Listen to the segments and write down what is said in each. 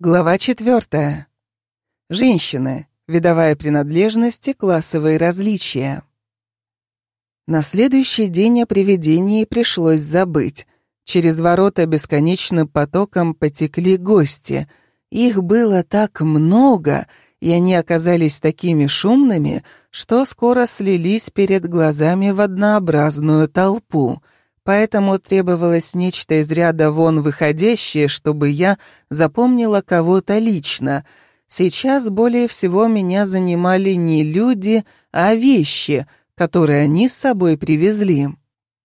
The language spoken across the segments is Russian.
Глава четвертая. Женщины. Видовая принадлежность и классовые различия. На следующий день о привидении пришлось забыть. Через ворота бесконечным потоком потекли гости. Их было так много, и они оказались такими шумными, что скоро слились перед глазами в однообразную толпу — поэтому требовалось нечто из ряда вон выходящее, чтобы я запомнила кого-то лично. Сейчас более всего меня занимали не люди, а вещи, которые они с собой привезли.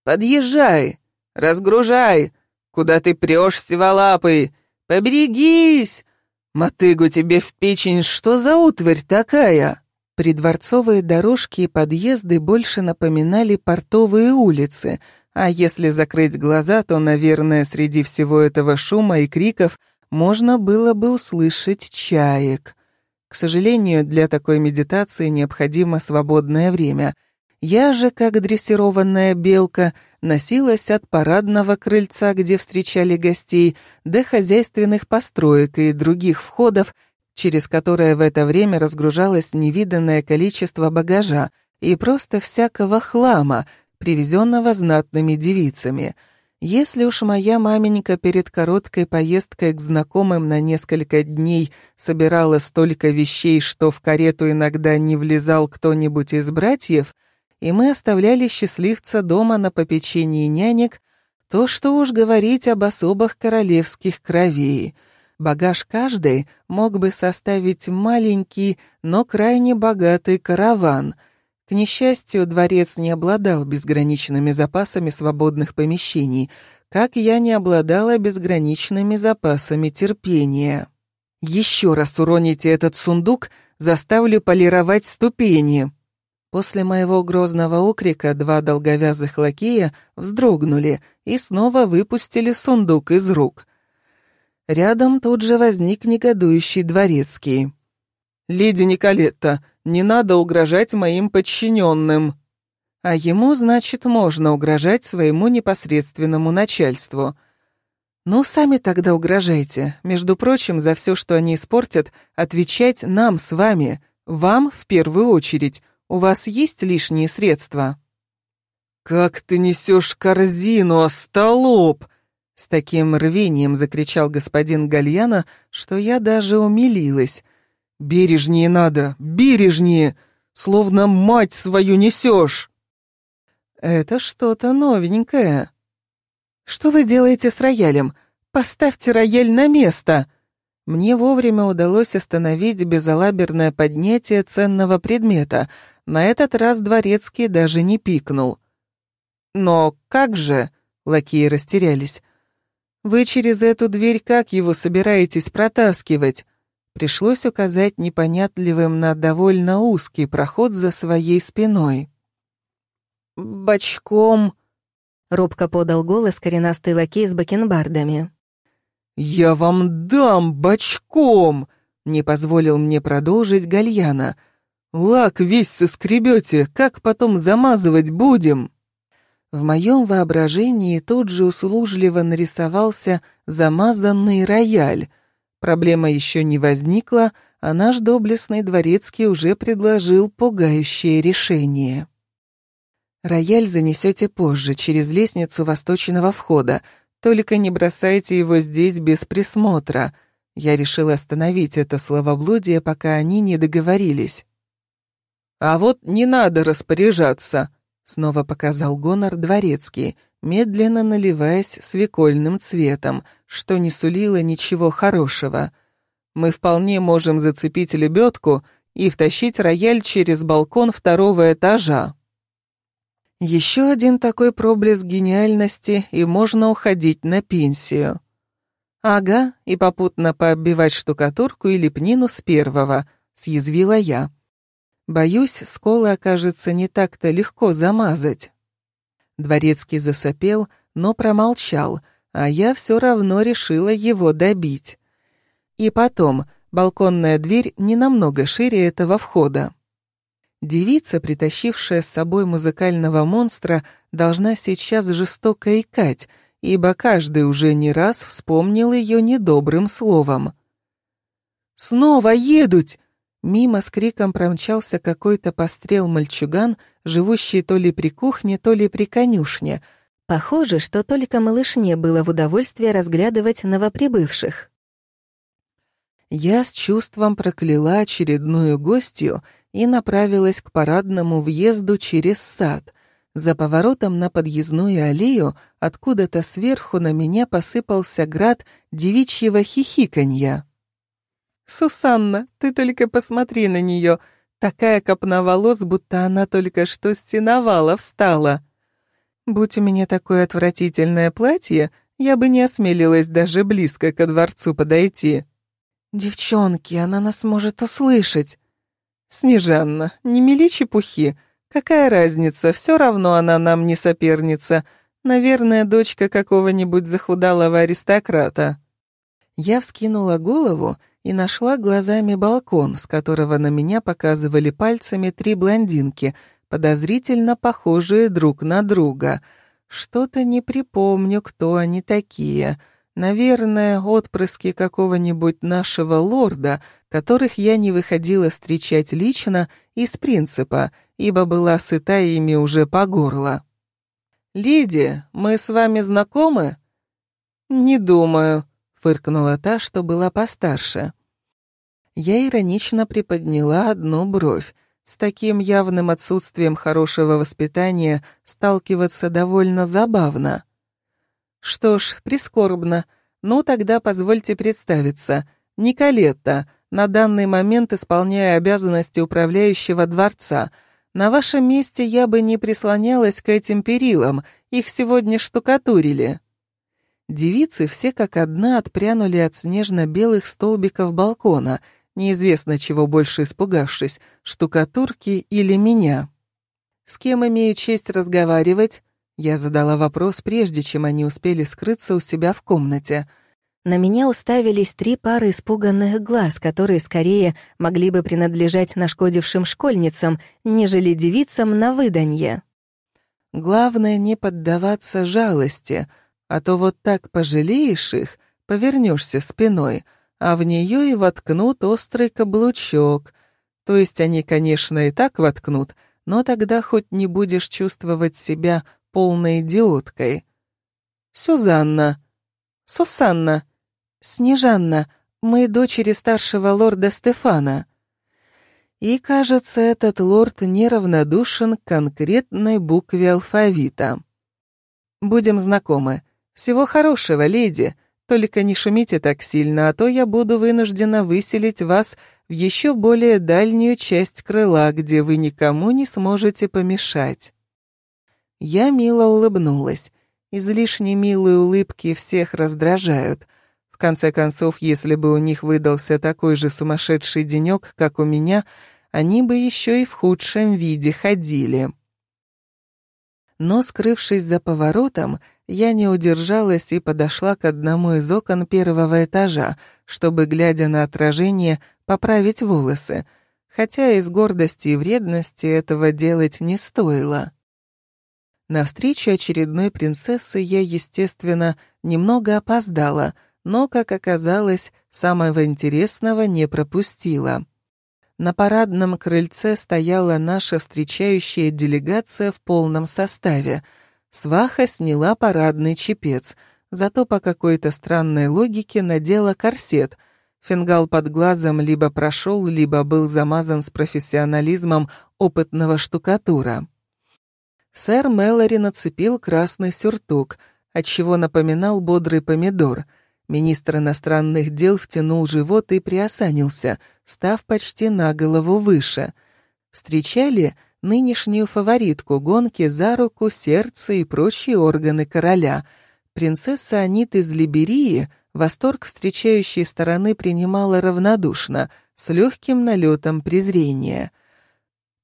«Подъезжай! Разгружай! Куда ты прешь, сиволапый? Поберегись! Мотыгу тебе в печень, что за утварь такая?» Придворцовые дорожки и подъезды больше напоминали портовые улицы — а если закрыть глаза, то, наверное, среди всего этого шума и криков можно было бы услышать чаек. К сожалению, для такой медитации необходимо свободное время. Я же, как дрессированная белка, носилась от парадного крыльца, где встречали гостей, до хозяйственных построек и других входов, через которые в это время разгружалось невиданное количество багажа и просто всякого хлама — привезенного знатными девицами. Если уж моя маменька перед короткой поездкой к знакомым на несколько дней собирала столько вещей, что в карету иногда не влезал кто-нибудь из братьев, и мы оставляли счастливца дома на попечении нянек, то что уж говорить об особых королевских кровей. Багаж каждой мог бы составить маленький, но крайне богатый караван — к несчастью, дворец не обладал безграничными запасами свободных помещений, как я не обладала безграничными запасами терпения. «Еще раз уроните этот сундук, заставлю полировать ступени!» После моего грозного окрика два долговязых лакея вздрогнули и снова выпустили сундук из рук. Рядом тут же возник негодующий дворецкий. «Леди Николетта, не надо угрожать моим подчиненным». А ему, значит, можно угрожать своему непосредственному начальству. Ну, сами тогда угрожайте. Между прочим, за все, что они испортят, отвечать нам с вами. Вам в первую очередь. У вас есть лишние средства? «Как ты несешь корзину, остолоп!» С таким рвением закричал господин Гальяна, что я даже умилилась. «Бережнее надо, бережнее! Словно мать свою несешь!» «Это что-то новенькое». «Что вы делаете с роялем? Поставьте рояль на место!» Мне вовремя удалось остановить безалаберное поднятие ценного предмета. На этот раз дворецкий даже не пикнул. «Но как же?» — лакеи растерялись. «Вы через эту дверь как его собираетесь протаскивать?» Пришлось указать непонятливым на довольно узкий проход за своей спиной. «Бочком», — робко подал голос коренастый лакей с бакенбардами. «Я вам дам бочком!» — не позволил мне продолжить Гальяна. «Лак весь соскребете, как потом замазывать будем?» В моем воображении тут же услужливо нарисовался замазанный рояль — Проблема еще не возникла, а наш доблестный дворецкий уже предложил пугающее решение. Рояль занесете позже, через лестницу восточного входа, только не бросайте его здесь без присмотра. Я решил остановить это словоблудие, пока они не договорились. «А вот не надо распоряжаться», — снова показал гонор дворецкий, медленно наливаясь свекольным цветом, что не сулило ничего хорошего. Мы вполне можем зацепить лебедку и втащить рояль через балкон второго этажа. Еще один такой проблеск гениальности, и можно уходить на пенсию. Ага, и попутно пооббивать штукатурку и лепнину с первого, съязвила я. Боюсь, сколы окажется не так-то легко замазать. Дворецкий засопел, но промолчал, а я все равно решила его добить. И потом, балконная дверь не намного шире этого входа. Девица, притащившая с собой музыкального монстра, должна сейчас жестоко икать, ибо каждый уже не раз вспомнил ее недобрым словом. Снова едут!» Мимо с криком промчался какой-то пострел-мальчуган, живущий то ли при кухне, то ли при конюшне. Похоже, что только малышне было в удовольствие разглядывать новоприбывших. Я с чувством прокляла очередную гостью и направилась к парадному въезду через сад. За поворотом на подъездную аллею откуда-то сверху на меня посыпался град девичьего хихиканья. «Сусанна, ты только посмотри на нее. Такая копна волос, будто она только что стеновала, встала. Будь у меня такое отвратительное платье, я бы не осмелилась даже близко ко дворцу подойти. Девчонки, она нас может услышать. Снежанна, не мели чепухи. Какая разница, все равно она нам не соперница. Наверное, дочка какого-нибудь захудалого аристократа. Я вскинула голову и нашла глазами балкон, с которого на меня показывали пальцами три блондинки, подозрительно похожие друг на друга. Что-то не припомню, кто они такие. Наверное, отпрыски какого-нибудь нашего лорда, которых я не выходила встречать лично из принципа, ибо была сыта ими уже по горло. «Леди, мы с вами знакомы?» «Не думаю», фыркнула та, что была постарше. Я иронично приподняла одну бровь. С таким явным отсутствием хорошего воспитания сталкиваться довольно забавно. Что ж, прискорбно. Ну, тогда позвольте представиться. Николетта, на данный момент исполняя обязанности управляющего дворца. На вашем месте я бы не прислонялась к этим перилам, их сегодня штукатурили. Девицы все как одна отпрянули от снежно-белых столбиков балкона, неизвестно чего больше испугавшись, штукатурки или меня. «С кем имею честь разговаривать?» Я задала вопрос, прежде чем они успели скрыться у себя в комнате. На меня уставились три пары испуганных глаз, которые скорее могли бы принадлежать нашкодившим школьницам, нежели девицам на выданье. «Главное не поддаваться жалости», а то вот так пожалеешь их, повернешься спиной, а в нее и воткнут острый каблучок. То есть они, конечно, и так воткнут, но тогда хоть не будешь чувствовать себя полной идиоткой. Сюзанна. Сусанна. Снежанна. Мы дочери старшего лорда Стефана. И, кажется, этот лорд неравнодушен к конкретной букве алфавита. Будем знакомы. «Всего хорошего, леди. Только не шумите так сильно, а то я буду вынуждена выселить вас в еще более дальнюю часть крыла, где вы никому не сможете помешать». Я мило улыбнулась. Излишне милые улыбки всех раздражают. В конце концов, если бы у них выдался такой же сумасшедший денек, как у меня, они бы еще и в худшем виде ходили. Но, скрывшись за поворотом, я не удержалась и подошла к одному из окон первого этажа, чтобы, глядя на отражение, поправить волосы, хотя из гордости и вредности этого делать не стоило. На встречу очередной принцессы я, естественно, немного опоздала, но, как оказалось, самого интересного не пропустила. На парадном крыльце стояла наша встречающая делегация в полном составе — Сваха сняла парадный чепец, зато по какой-то странной логике надела корсет. Фингал под глазом либо прошел, либо был замазан с профессионализмом опытного штукатура. Сэр Мэлори нацепил красный сюртук, отчего напоминал бодрый помидор. Министр иностранных дел втянул живот и приосанился, став почти на голову выше. Встречали нынешнюю фаворитку гонки за руку, сердце и прочие органы короля. Принцесса Анит из Либерии восторг встречающей стороны принимала равнодушно, с легким налетом презрения.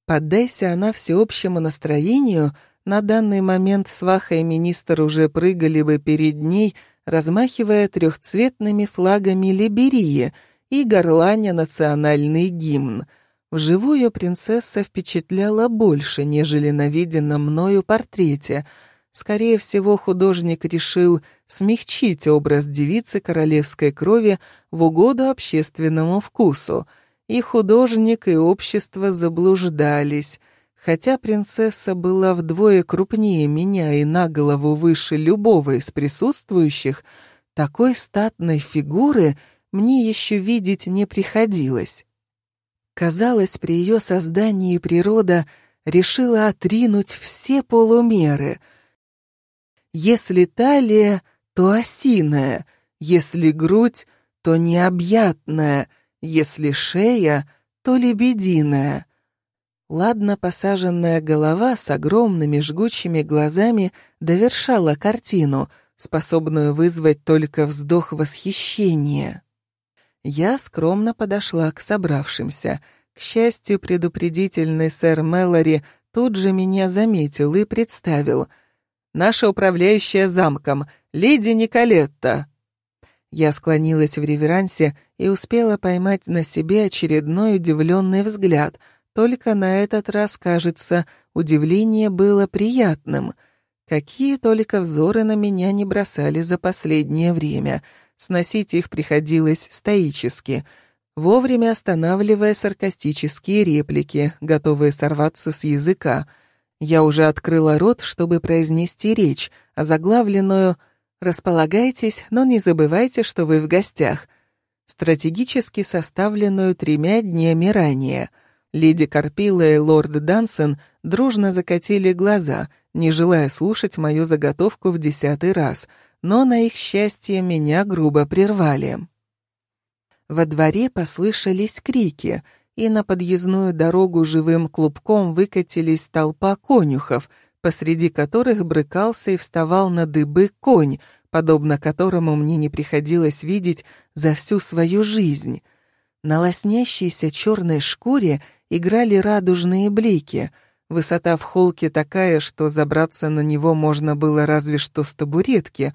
Поддайся она всеобщему настроению, на данный момент сваха и министр уже прыгали бы перед ней, размахивая трехцветными флагами Либерии и горланя национальный гимн — Вживую принцесса впечатляла больше, нежели на виденном мною портрете. Скорее всего, художник решил смягчить образ девицы королевской крови в угоду общественному вкусу, и художник, и общество заблуждались. Хотя принцесса была вдвое крупнее меня и на голову выше любого из присутствующих, такой статной фигуры мне еще видеть не приходилось. Казалось, при ее создании природа решила отринуть все полумеры. Если талия, то осиная, если грудь, то необъятная, если шея, то лебединая. Ладно посаженная голова с огромными жгучими глазами довершала картину, способную вызвать только вздох восхищения. Я скромно подошла к собравшимся. К счастью, предупредительный сэр Мэлори тут же меня заметил и представил. «Наша управляющая замком, леди Николетта». Я склонилась в реверансе и успела поймать на себе очередной удивленный взгляд. Только на этот раз, кажется, удивление было приятным. Какие только взоры на меня не бросали за последнее время — Сносить их приходилось стоически, вовремя останавливая саркастические реплики, готовые сорваться с языка. Я уже открыла рот, чтобы произнести речь, озаглавленную «Располагайтесь, но не забывайте, что вы в гостях», стратегически составленную тремя днями ранее. Леди Карпила и лорд Дансон дружно закатили глаза, не желая слушать мою заготовку в десятый раз — но, на их счастье, меня грубо прервали. Во дворе послышались крики, и на подъездную дорогу живым клубком выкатились толпа конюхов, посреди которых брыкался и вставал на дыбы конь, подобно которому мне не приходилось видеть за всю свою жизнь. На лоснящейся черной шкуре играли радужные блики — Высота в холке такая, что забраться на него можно было разве что с табуретки.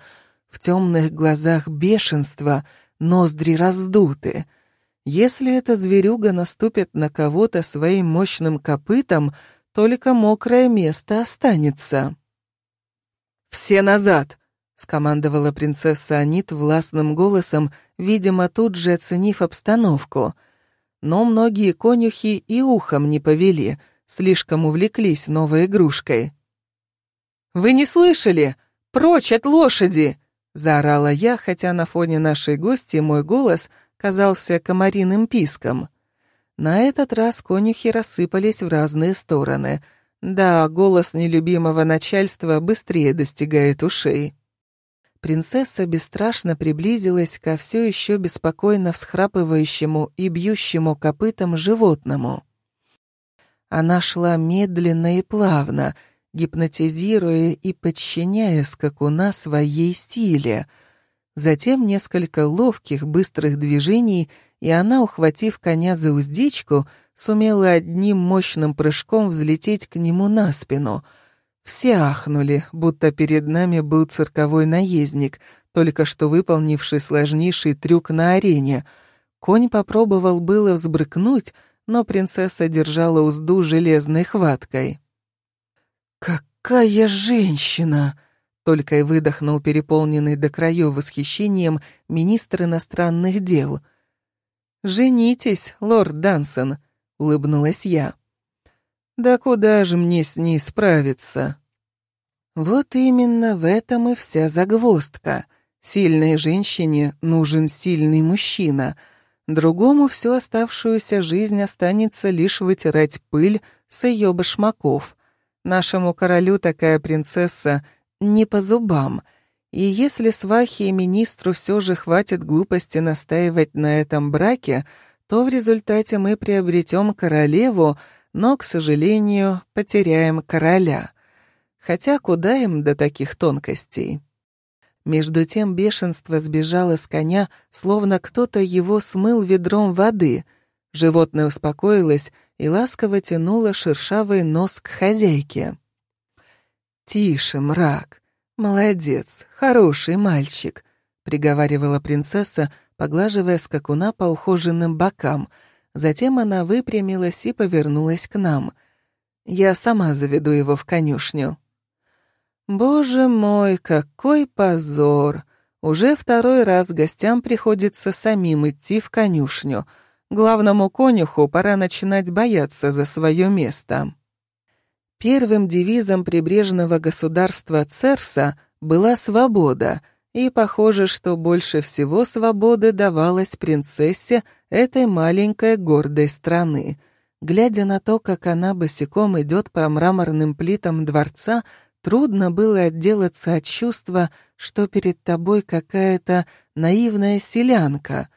В темных глазах бешенство, ноздри раздуты. Если эта зверюга наступит на кого-то своим мощным копытом, только мокрое место останется. «Все назад!» — скомандовала принцесса Анит властным голосом, видимо, тут же оценив обстановку. Но многие конюхи и ухом не повели — слишком увлеклись новой игрушкой. «Вы не слышали? Прочь от лошади!» — заорала я, хотя на фоне нашей гости мой голос казался комариным писком. На этот раз конюхи рассыпались в разные стороны. Да, голос нелюбимого начальства быстрее достигает ушей. Принцесса бесстрашно приблизилась ко все еще беспокойно всхрапывающему и бьющему копытом животному. Она шла медленно и плавно, гипнотизируя и подчиняя скакуна своей стиле. Затем несколько ловких, быстрых движений, и она, ухватив коня за уздечку, сумела одним мощным прыжком взлететь к нему на спину. Все ахнули, будто перед нами был цирковой наездник, только что выполнивший сложнейший трюк на арене. Конь попробовал было взбрыкнуть, но принцесса держала узду железной хваткой. «Какая женщина!» — только и выдохнул переполненный до краев восхищением министр иностранных дел. «Женитесь, лорд Дансон», — улыбнулась я. «Да куда же мне с ней справиться?» Вот именно в этом и вся загвоздка. Сильной женщине нужен сильный мужчина — Другому всю оставшуюся жизнь останется лишь вытирать пыль с ее башмаков. Нашему королю такая принцесса не по зубам. И если свахе и министру все же хватит глупости настаивать на этом браке, то в результате мы приобретем королеву, но, к сожалению, потеряем короля. Хотя куда им до таких тонкостей? Между тем бешенство сбежало с коня, словно кто-то его смыл ведром воды. Животное успокоилось и ласково тянуло шершавый нос к хозяйке. «Тише, мрак. Молодец, хороший мальчик», — приговаривала принцесса, поглаживая скакуна по ухоженным бокам. Затем она выпрямилась и повернулась к нам. «Я сама заведу его в конюшню». Боже мой, какой позор! Уже второй раз гостям приходится самим идти в конюшню. Главному конюху пора начинать бояться за свое место. Первым девизом прибрежного государства Церса была свобода, и похоже, что больше всего свободы давалось принцессе этой маленькой гордой страны. Глядя на то, как она босиком идет по мраморным плитам дворца, трудно было отделаться от чувства, что перед тобой какая-то наивная селянка.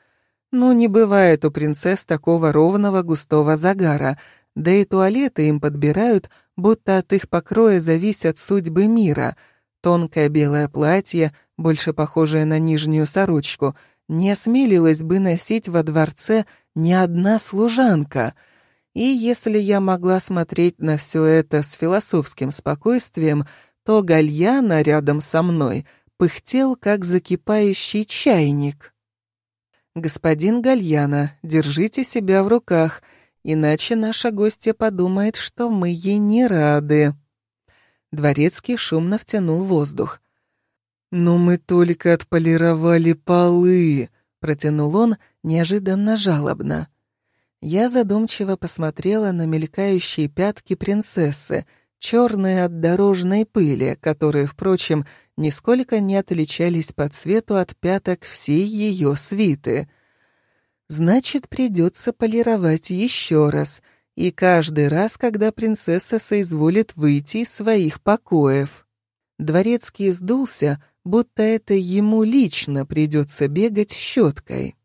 Ну, не бывает у принцесс такого ровного густого загара, да и туалеты им подбирают, будто от их покроя зависят судьбы мира. Тонкое белое платье, больше похожее на нижнюю сорочку, не осмелилась бы носить во дворце ни одна служанка — и если я могла смотреть на все это с философским спокойствием, то Гальяна рядом со мной пыхтел, как закипающий чайник. «Господин Гальяна, держите себя в руках, иначе наша гостья подумает, что мы ей не рады». Дворецкий шумно втянул воздух. «Но мы только отполировали полы», — протянул он неожиданно жалобно. Я задумчиво посмотрела на мелькающие пятки принцессы, черные от дорожной пыли, которые, впрочем, нисколько не отличались по цвету от пяток всей ее свиты. Значит, придется полировать еще раз, и каждый раз, когда принцесса соизволит выйти из своих покоев. Дворецкий сдулся, будто это ему лично придется бегать щеткой.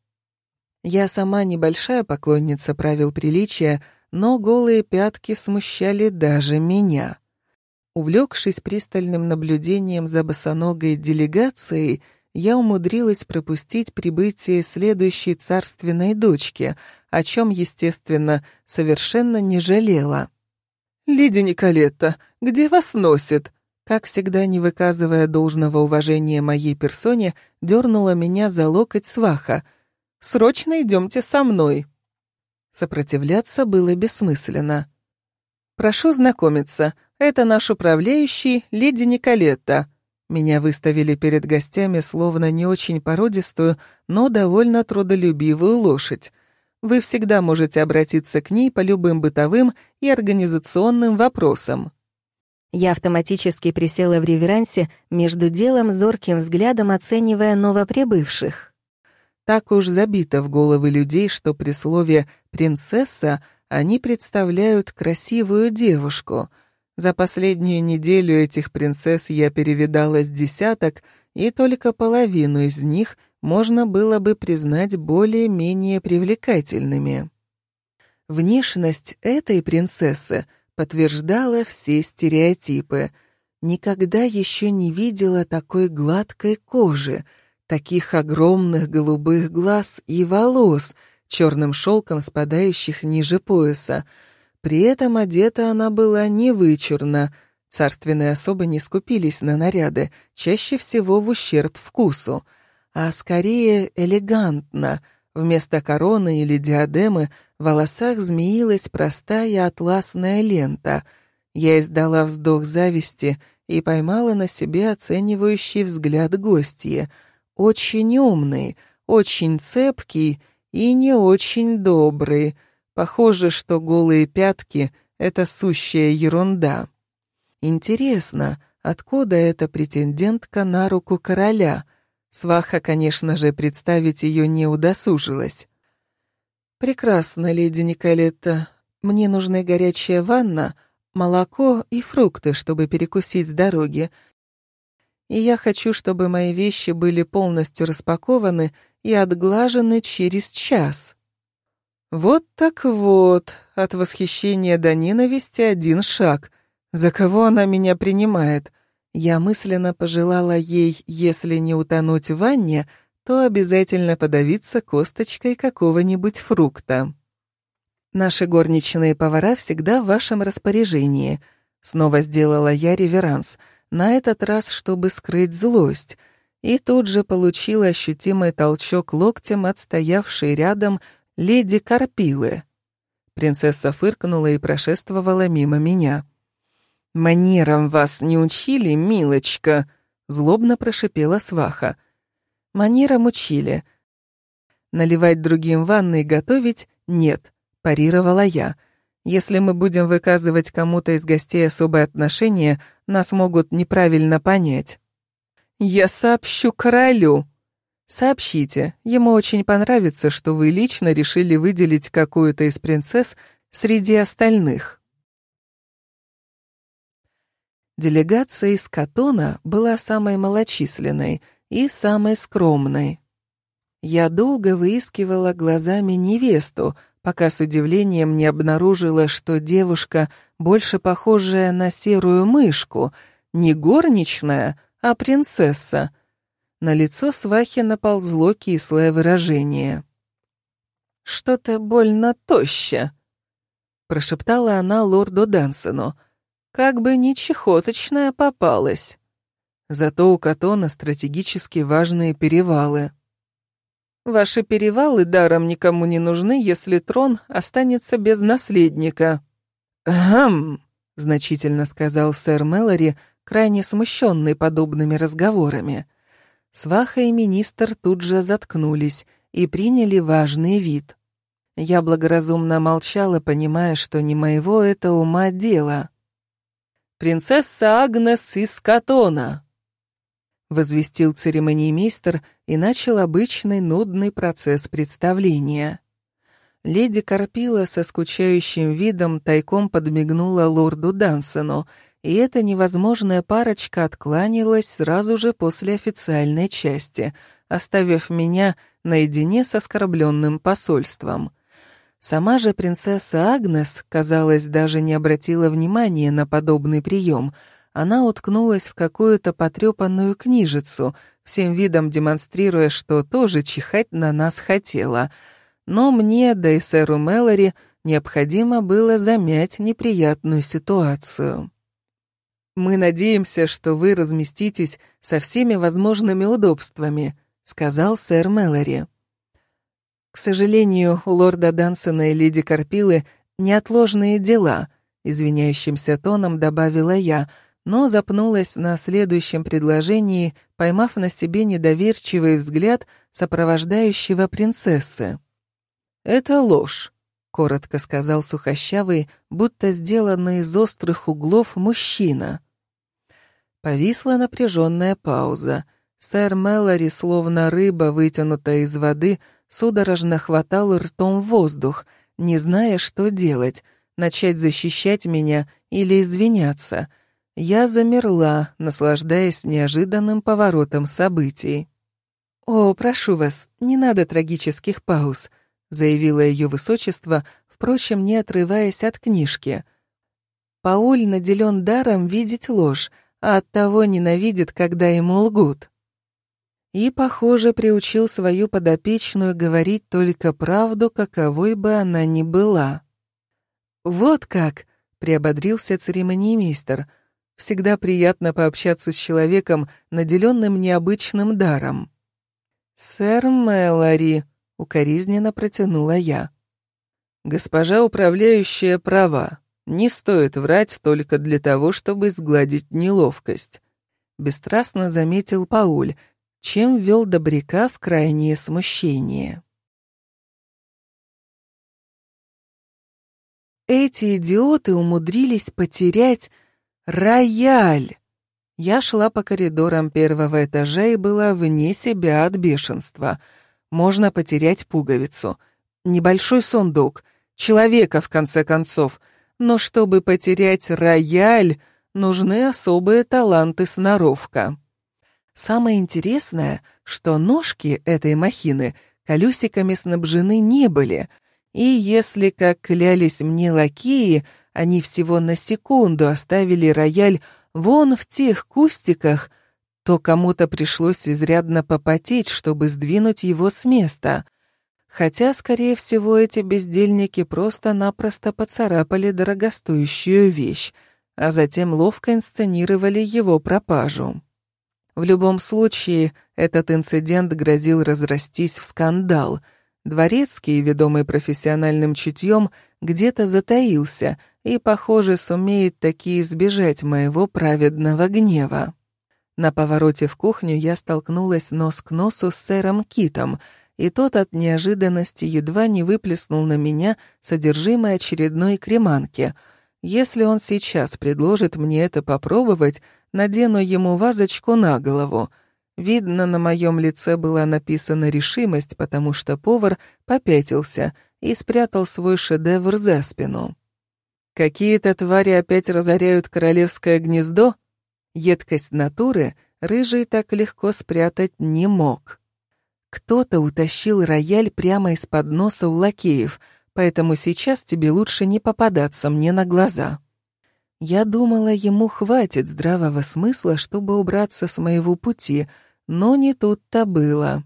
Я сама небольшая поклонница правил приличия, но голые пятки смущали даже меня. Увлекшись пристальным наблюдением за босоногой делегацией, я умудрилась пропустить прибытие следующей царственной дочки, о чем, естественно, совершенно не жалела. «Леди Николетта, где вас носит?» Как всегда, не выказывая должного уважения моей персоне, дернула меня за локоть сваха — Срочно идемте со мной». Сопротивляться было бессмысленно. «Прошу знакомиться, это наш управляющий, леди Николетта». Меня выставили перед гостями словно не очень породистую, но довольно трудолюбивую лошадь. Вы всегда можете обратиться к ней по любым бытовым и организационным вопросам. Я автоматически присела в реверансе, между делом зорким взглядом оценивая новоприбывших. Так уж забито в головы людей, что при слове «принцесса» они представляют красивую девушку. За последнюю неделю этих принцесс я перевидала с десяток, и только половину из них можно было бы признать более-менее привлекательными. Внешность этой принцессы подтверждала все стереотипы. Никогда еще не видела такой гладкой кожи — таких огромных голубых глаз и волос, черным шелком спадающих ниже пояса. При этом одета она была невычурно. Царственные особы не скупились на наряды, чаще всего в ущерб вкусу, а скорее элегантно. Вместо короны или диадемы в волосах змеилась простая атласная лента. Я издала вздох зависти и поймала на себе оценивающий взгляд гостья — очень умный, очень цепкий и не очень добрый. Похоже, что голые пятки — это сущая ерунда. Интересно, откуда эта претендентка на руку короля? Сваха, конечно же, представить ее не удосужилась. «Прекрасно, леди Николетта. Мне нужна горячая ванна, молоко и фрукты, чтобы перекусить с дороги, и я хочу, чтобы мои вещи были полностью распакованы и отглажены через час. Вот так вот, от восхищения до ненависти один шаг. За кого она меня принимает? Я мысленно пожелала ей, если не утонуть в ванне, то обязательно подавиться косточкой какого-нибудь фрукта. Наши горничные повара всегда в вашем распоряжении. Снова сделала я реверанс — на этот раз, чтобы скрыть злость, и тут же получил ощутимый толчок локтем от стоявшей рядом леди Карпилы. Принцесса фыркнула и прошествовала мимо меня. «Манерам вас не учили, милочка?» — злобно прошипела сваха. «Манерам учили. Наливать другим ванны и готовить — нет», — парировала я. «Если мы будем выказывать кому-то из гостей особое отношение, нас могут неправильно понять». «Я сообщу королю», Сообщите, ему очень понравится, что вы лично решили выделить какую-то из принцесс среди остальных. Делегация из Катона была самой малочисленной и самой скромной. Я долго выискивала глазами невесту, пока с удивлением не обнаружила, что девушка больше похожая на серую мышку, не горничная, а принцесса. На лицо свахи наползло кислое выражение. «Что-то больно тоще», — прошептала она лорду Дансону. «Как бы ни чехоточная попалась». Зато у Катона стратегически важные перевалы. Ваши перевалы даром никому не нужны, если трон останется без наследника. «Хм», — значительно сказал сэр Мэлори, крайне смущенный подобными разговорами. Сваха и министр тут же заткнулись и приняли важный вид. Я благоразумно молчала, понимая, что не моего это ума дело. «Принцесса Агнес из Катона!» Возвестил церемониймейстер и начал обычный нудный процесс представления. Леди Карпила со скучающим видом тайком подмигнула лорду Дансону, и эта невозможная парочка откланялась сразу же после официальной части, оставив меня наедине с оскорбленным посольством. Сама же принцесса Агнес, казалось, даже не обратила внимания на подобный прием — она уткнулась в какую-то потрепанную книжицу, всем видом демонстрируя, что тоже чихать на нас хотела. Но мне, да и сэру Мэлори, необходимо было замять неприятную ситуацию. «Мы надеемся, что вы разместитесь со всеми возможными удобствами», — сказал сэр Мэлори. «К сожалению, у лорда Дансона и леди Карпилы неотложные дела», — извиняющимся тоном добавила я — но запнулась на следующем предложении, поймав на себе недоверчивый взгляд сопровождающего принцессы. «Это ложь», — коротко сказал сухощавый, будто сделанный из острых углов мужчина. Повисла напряженная пауза. Сэр Мэлори, словно рыба, вытянутая из воды, судорожно хватал ртом воздух, не зная, что делать, начать защищать меня или извиняться — я замерла, наслаждаясь неожиданным поворотом событий. «О, прошу вас, не надо трагических пауз», — заявило ее высочество, впрочем, не отрываясь от книжки. «Пауль наделен даром видеть ложь, а оттого ненавидит, когда ему лгут». И, похоже, приучил свою подопечную говорить только правду, каковой бы она ни была. «Вот как!» — приободрился церемониймейстер — Всегда приятно пообщаться с человеком, наделенным необычным даром. «Сэр Мэлори», — укоризненно протянула я. «Госпожа управляющая права. Не стоит врать только для того, чтобы сгладить неловкость», — бесстрастно заметил Пауль, чем ввел добряка в крайнее смущение. Эти идиоты умудрились потерять Рояль! Я шла по коридорам первого этажа и была вне себя от бешенства. Можно потерять пуговицу. Небольшой сундук. Человека, в конце концов. Но чтобы потерять рояль, нужны особые таланты сноровка. Самое интересное, что ножки этой махины колесиками снабжены не были, и если, как клялись мне лакеи, они всего на секунду оставили рояль вон в тех кустиках, то кому-то пришлось изрядно попотеть, чтобы сдвинуть его с места. Хотя, скорее всего, эти бездельники просто-напросто поцарапали дорогостоящую вещь, а затем ловко инсценировали его пропажу. В любом случае, этот инцидент грозил разрастись в скандал. Дворецкий, ведомый профессиональным чутьем, где-то затаился и, похоже, сумеет таки избежать моего праведного гнева. На повороте в кухню я столкнулась нос к носу с сэром Китом, и тот от неожиданности едва не выплеснул на меня содержимое очередной креманки. Если он сейчас предложит мне это попробовать, надену ему вазочку на голову — Видно, на моем лице была написана решимость, потому что повар попятился и спрятал свой шедевр за спину. Какие-то твари опять разоряют королевское гнездо? Едкость натуры рыжий так легко спрятать не мог. Кто-то утащил рояль прямо из-под носа у лакеев, поэтому сейчас тебе лучше не попадаться мне на глаза. Я думала, ему хватит здравого смысла, чтобы убраться с моего пути, но не тут-то было.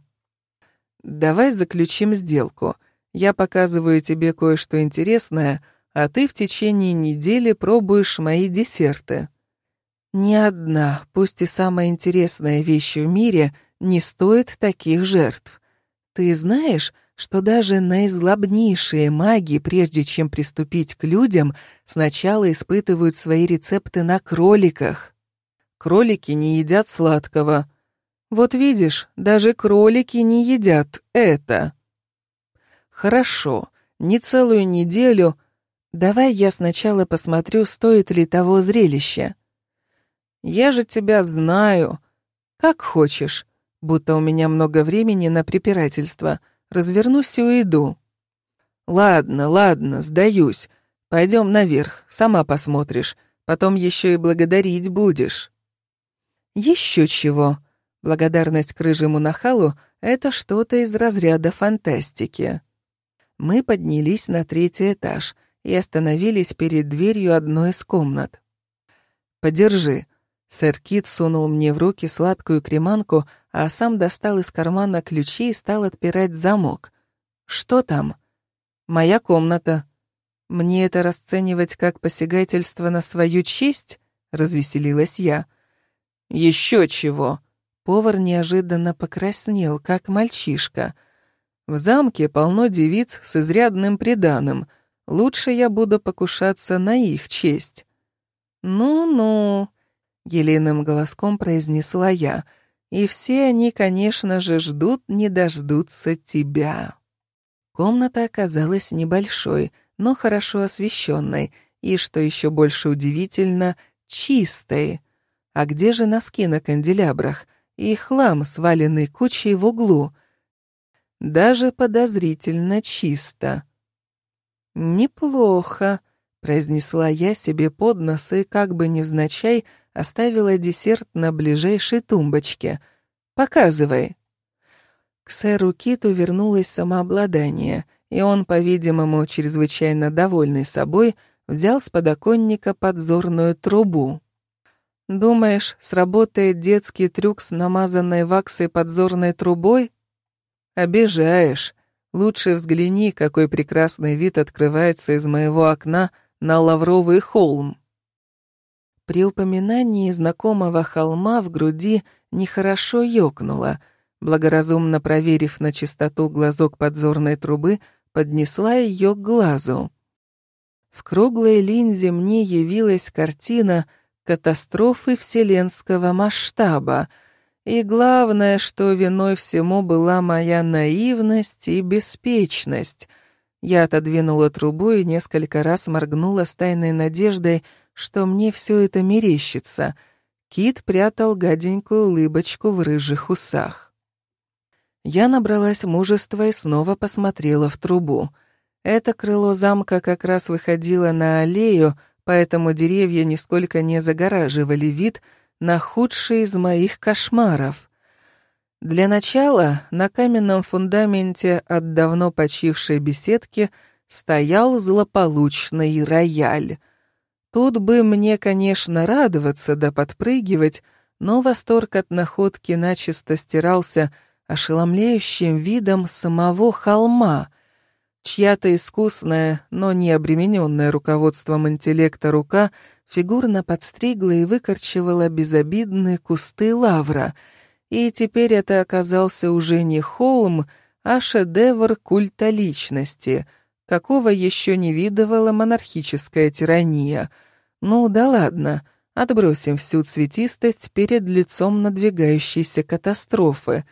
«Давай заключим сделку. Я показываю тебе кое-что интересное, а ты в течение недели пробуешь мои десерты». Ни одна, пусть и самая интересная вещь в мире, не стоит таких жертв. Ты знаешь, что даже наизлобнейшие маги, прежде чем приступить к людям, сначала испытывают свои рецепты на кроликах. Кролики не едят сладкого. Вот видишь, даже кролики не едят это. Хорошо, не целую неделю. Давай я сначала посмотрю, стоит ли того зрелища. Я же тебя знаю. Как хочешь, будто у меня много времени на препирательство — Развернусь и уйду. Ладно, ладно, сдаюсь. Пойдем наверх, сама посмотришь. Потом еще и благодарить будешь. Еще чего. Благодарность к рыжему нахалу — это что-то из разряда фантастики. Мы поднялись на третий этаж и остановились перед дверью одной из комнат. «Подержи», Сэр Кит сунул мне в руки сладкую креманку, а сам достал из кармана ключи и стал отпирать замок. «Что там?» «Моя комната». «Мне это расценивать как посягательство на свою честь?» — развеселилась я. «Еще чего!» Повар неожиданно покраснел, как мальчишка. «В замке полно девиц с изрядным приданым. Лучше я буду покушаться на их честь». «Ну-ну», Елейным голоском произнесла я. «И все они, конечно же, ждут, не дождутся тебя». Комната оказалась небольшой, но хорошо освещенной, и, что еще больше удивительно, чистой. А где же носки на канделябрах и хлам, сваленный кучей в углу? Даже подозрительно чисто. «Неплохо», — произнесла я себе под нос и, как бы невзначай, оставила десерт на ближайшей тумбочке. «Показывай». К сэру Киту вернулось самообладание, и он, по-видимому, чрезвычайно довольный собой, взял с подоконника подзорную трубу. «Думаешь, сработает детский трюк с намазанной ваксой подзорной трубой?» «Обижаешь. Лучше взгляни, какой прекрасный вид открывается из моего окна на Лавровый холм». При упоминании знакомого холма в груди нехорошо ёкнуло. Благоразумно проверив на чистоту глазок подзорной трубы, поднесла ее к глазу. В круглой линзе мне явилась картина катастрофы вселенского масштаба, и главное, что виной всему была моя наивность и беспечность. Я отодвинула трубу и несколько раз моргнула с тайной надеждой, что мне все это мерещится. Кит прятал гаденькую улыбочку в рыжих усах. Я набралась мужества и снова посмотрела в трубу. Это крыло замка как раз выходило на аллею, поэтому деревья нисколько не загораживали вид на худший из моих кошмаров. Для начала на каменном фундаменте от давно почившей беседки стоял злополучный рояль. Тут бы мне, конечно, радоваться да подпрыгивать, но восторг от находки начисто стирался ошеломляющим видом самого холма. Чья-то искусная, но не обремененная руководством интеллекта рука фигурно подстригла и выкорчевала безобидные кусты лавра. И теперь это оказался уже не холм, а шедевр культа личности, какого еще не видывала монархическая тирания. Ну да ладно, отбросим всю цветистость перед лицом надвигающейся катастрофы.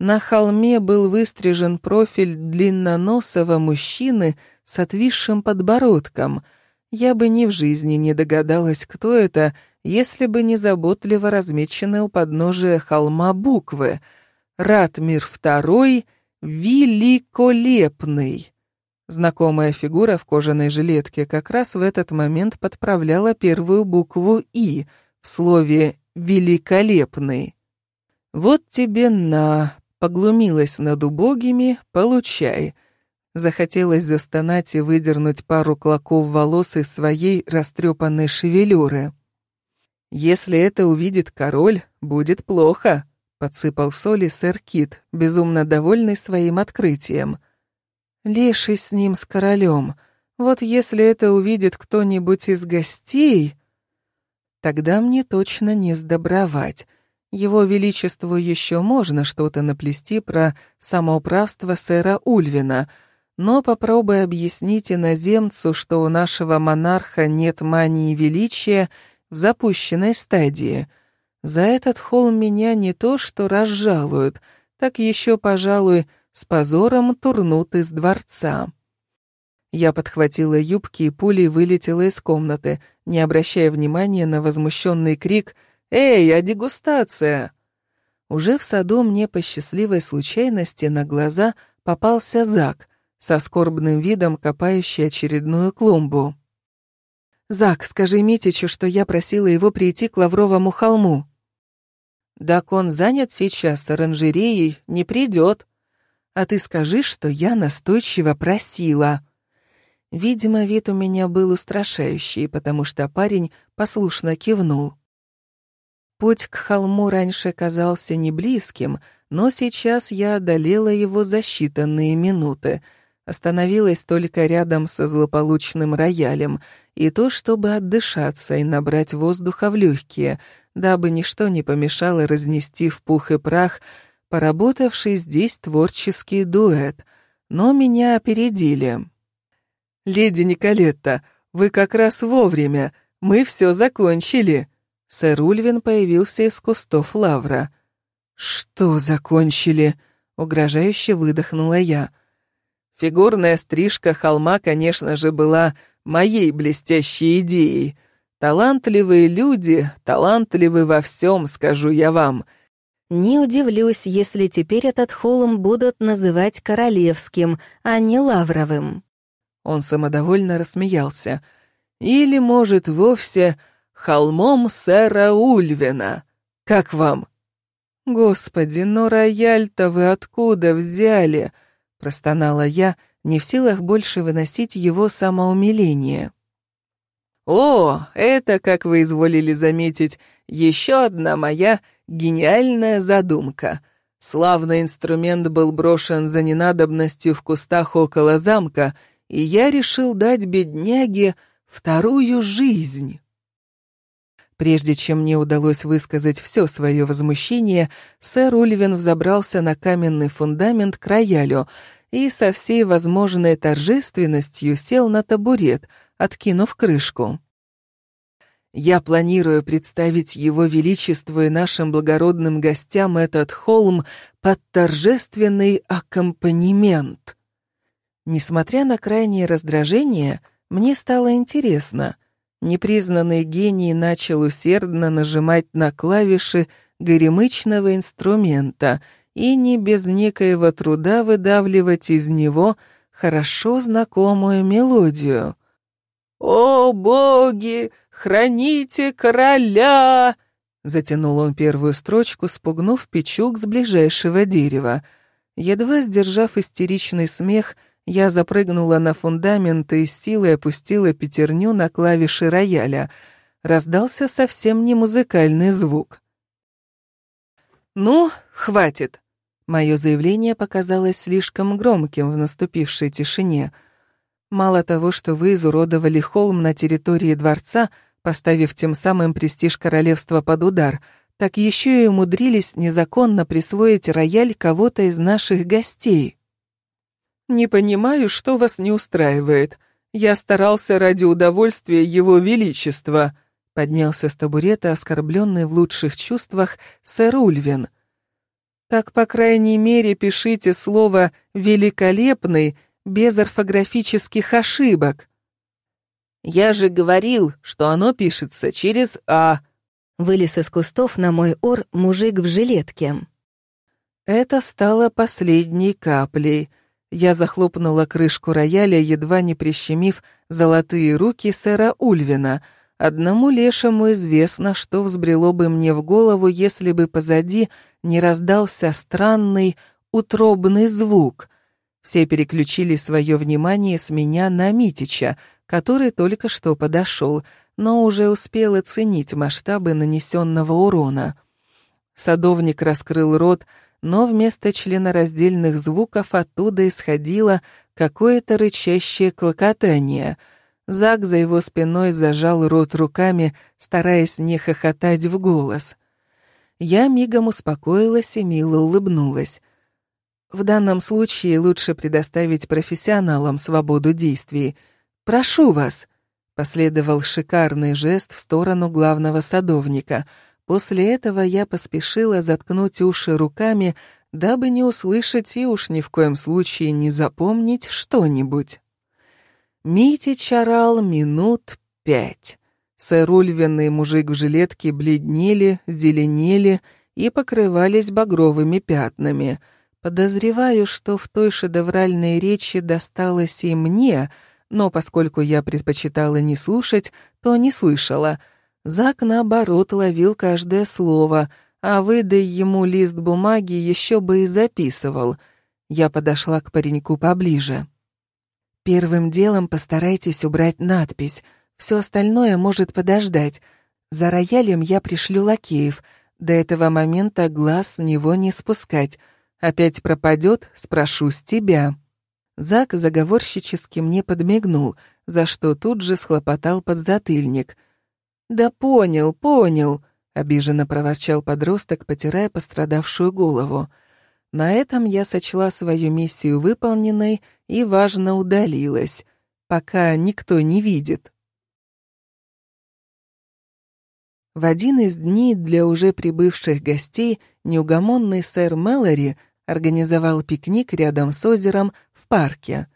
На холме был выстрижен профиль длинноносого мужчины с отвисшим подбородком. Я бы ни в жизни не догадалась, кто это, если бы не заботливо размечены у подножия холма буквы «Ратмир II Великолепный». Знакомая фигура в кожаной жилетке как раз в этот момент подправляла первую букву «И» в слове «великолепный». «Вот тебе на», поглумилась над убогими, получай. Захотелось застонать и выдернуть пару клоков волос из своей растрепанной шевелюры. «Если это увидит король, будет плохо», — подсыпал соли сэр Кит, безумно довольный своим открытием. «Леший с ним, с королем. Вот если это увидит кто-нибудь из гостей...» «Тогда мне точно не сдобровать. Его Величеству еще можно что-то наплести про самоуправство сэра Ульвина, но попробуй объяснить иноземцу, что у нашего монарха нет мании величия — в запущенной стадии. За этот холм меня не то что разжалуют, так еще, пожалуй, с позором турнут из дворца. Я подхватила юбки и пулей вылетела из комнаты, не обращая внимания на возмущенный крик «Эй, а дегустация!» Уже в саду мне по счастливой случайности на глаза попался Зак, со скорбным видом копающий очередную клумбу. «Зак, скажи Митичу, что я просила его прийти к Лавровому холму». «Так он занят сейчас с оранжереей, не придет. А ты скажи, что я настойчиво просила». Видимо, вид у меня был устрашающий, потому что парень послушно кивнул. Путь к холму раньше казался не близким, но сейчас я одолела его за считанные минуты — Остановилась только рядом со злополучным роялем, и то, чтобы отдышаться и набрать воздуха в легкие, дабы ничто не помешало разнести в пух и прах поработавший здесь творческий дуэт. Но меня опередили. «Леди Николетта, вы как раз вовремя, мы все закончили!» Сэр Ульвин появился из кустов лавра. «Что закончили?» — угрожающе выдохнула я. Фигурная стрижка холма, конечно же, была моей блестящей идеей. Талантливые люди, талантливы во всем, скажу я вам. Не удивлюсь, если теперь этот холм будут называть королевским, а не лавровым. Он самодовольно рассмеялся. Или, может, вовсе холмом сэра Ульвина. Как вам? Господи, но рояль-то вы откуда взяли? — простонала я, не в силах больше выносить его самоумиление. «О, это, как вы изволили заметить, еще одна моя гениальная задумка. Славный инструмент был брошен за ненадобностью в кустах около замка, и я решил дать бедняге вторую жизнь». Прежде чем мне удалось высказать все свое возмущение, сэр Ульвин взобрался на каменный фундамент к роялю и со всей возможной торжественностью сел на табурет, откинув крышку. «Я планирую представить его величеству и нашим благородным гостям этот холм под торжественный аккомпанемент». Несмотря на крайнее раздражение, мне стало интересно — непризнанный гений начал усердно нажимать на клавиши горемычного инструмента и не без некоего труда выдавливать из него хорошо знакомую мелодию. «О, боги, храните короля!» Затянул он первую строчку, спугнув печук с ближайшего дерева. Едва сдержав истеричный смех, я запрыгнула на фундамент и силой опустила пятерню на клавиши рояля. Раздался совсем не музыкальный звук. «Ну, хватит!» Мое заявление показалось слишком громким в наступившей тишине. Мало того, что вы изуродовали холм на территории дворца, поставив тем самым престиж королевства под удар, так еще и умудрились незаконно присвоить рояль кого-то из наших гостей. «Не понимаю, что вас не устраивает. Я старался ради удовольствия Его Величества», — поднялся с табурета, оскорбленный в лучших чувствах, сэр Ульвин. «Так, по крайней мере, пишите слово «великолепный» без орфографических ошибок». «Я же говорил, что оно пишется через «а», Вылез из кустов на мой ор мужик в жилетке. Это стало последней каплей. Я захлопнула крышку рояля, едва не прищемив золотые руки сэра Ульвина. Одному лешему известно, что взбрело бы мне в голову, если бы позади не раздался странный утробный звук. Все переключили свое внимание с меня на Митича, который только что подошел — но уже успел оценить масштабы нанесенного урона. Садовник раскрыл рот, но вместо членораздельных звуков оттуда исходило какое-то рычащее клокотание. Зак за его спиной зажал рот руками, стараясь не хохотать в голос. Я мигом успокоилась и мило улыбнулась. В данном случае лучше предоставить профессионалам свободу действий. Прошу вас. Последовал шикарный жест в сторону главного садовника. После этого я поспешила заткнуть уши руками, дабы не услышать и уж ни в коем случае не запомнить что-нибудь. Митич орал минут пять. Сэр Ульвин и мужик в жилетке бледнели, зеленели и покрывались багровыми пятнами. Подозреваю, что в той шедевральной речи досталось и мне — но поскольку я предпочитала не слушать, то не слышала. Зак, наоборот, ловил каждое слово, а выдай ему лист бумаги, еще бы и записывал. Я подошла к пареньку поближе. «Первым делом постарайтесь убрать надпись. Все остальное может подождать. За роялем я пришлю лакеев. До этого момента глаз с него не спускать. Опять пропадет, спрошу с тебя». Зак заговорщически мне подмигнул, за что тут же схлопотал подзатыльник. «Да понял, понял», — обиженно проворчал подросток, потирая пострадавшую голову. На этом я сочла свою миссию выполненной и, важно, удалилась, пока никто не видит. В один из дней для уже прибывших гостей неугомонный сэр Мэлори организовал пикник рядом с озером парке.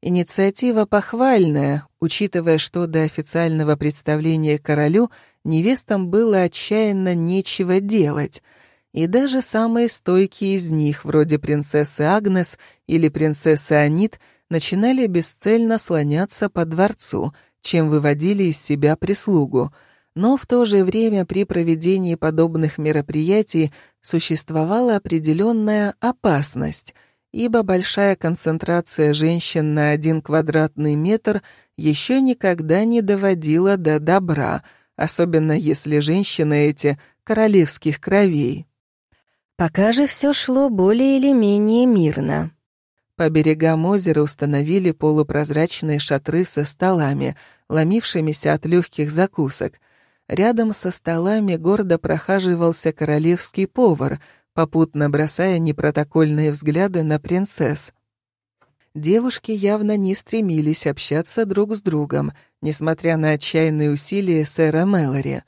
Инициатива похвальная, учитывая, что до официального представления королю невестам было отчаянно нечего делать, и даже самые стойкие из них, вроде принцессы Агнес или принцессы Анит, начинали бесцельно слоняться по дворцу, чем выводили из себя прислугу. Но в то же время при проведении подобных мероприятий существовала определенная опасность — ибо большая концентрация женщин на один квадратный метр еще никогда не доводила до добра, особенно если женщины эти королевских кровей. Пока же все шло более или менее мирно. По берегам озера установили полупрозрачные шатры со столами, ломившимися от легких закусок. Рядом со столами гордо прохаживался королевский повар — попутно бросая непротокольные взгляды на принцесс. Девушки явно не стремились общаться друг с другом, несмотря на отчаянные усилия сэра Мэлори.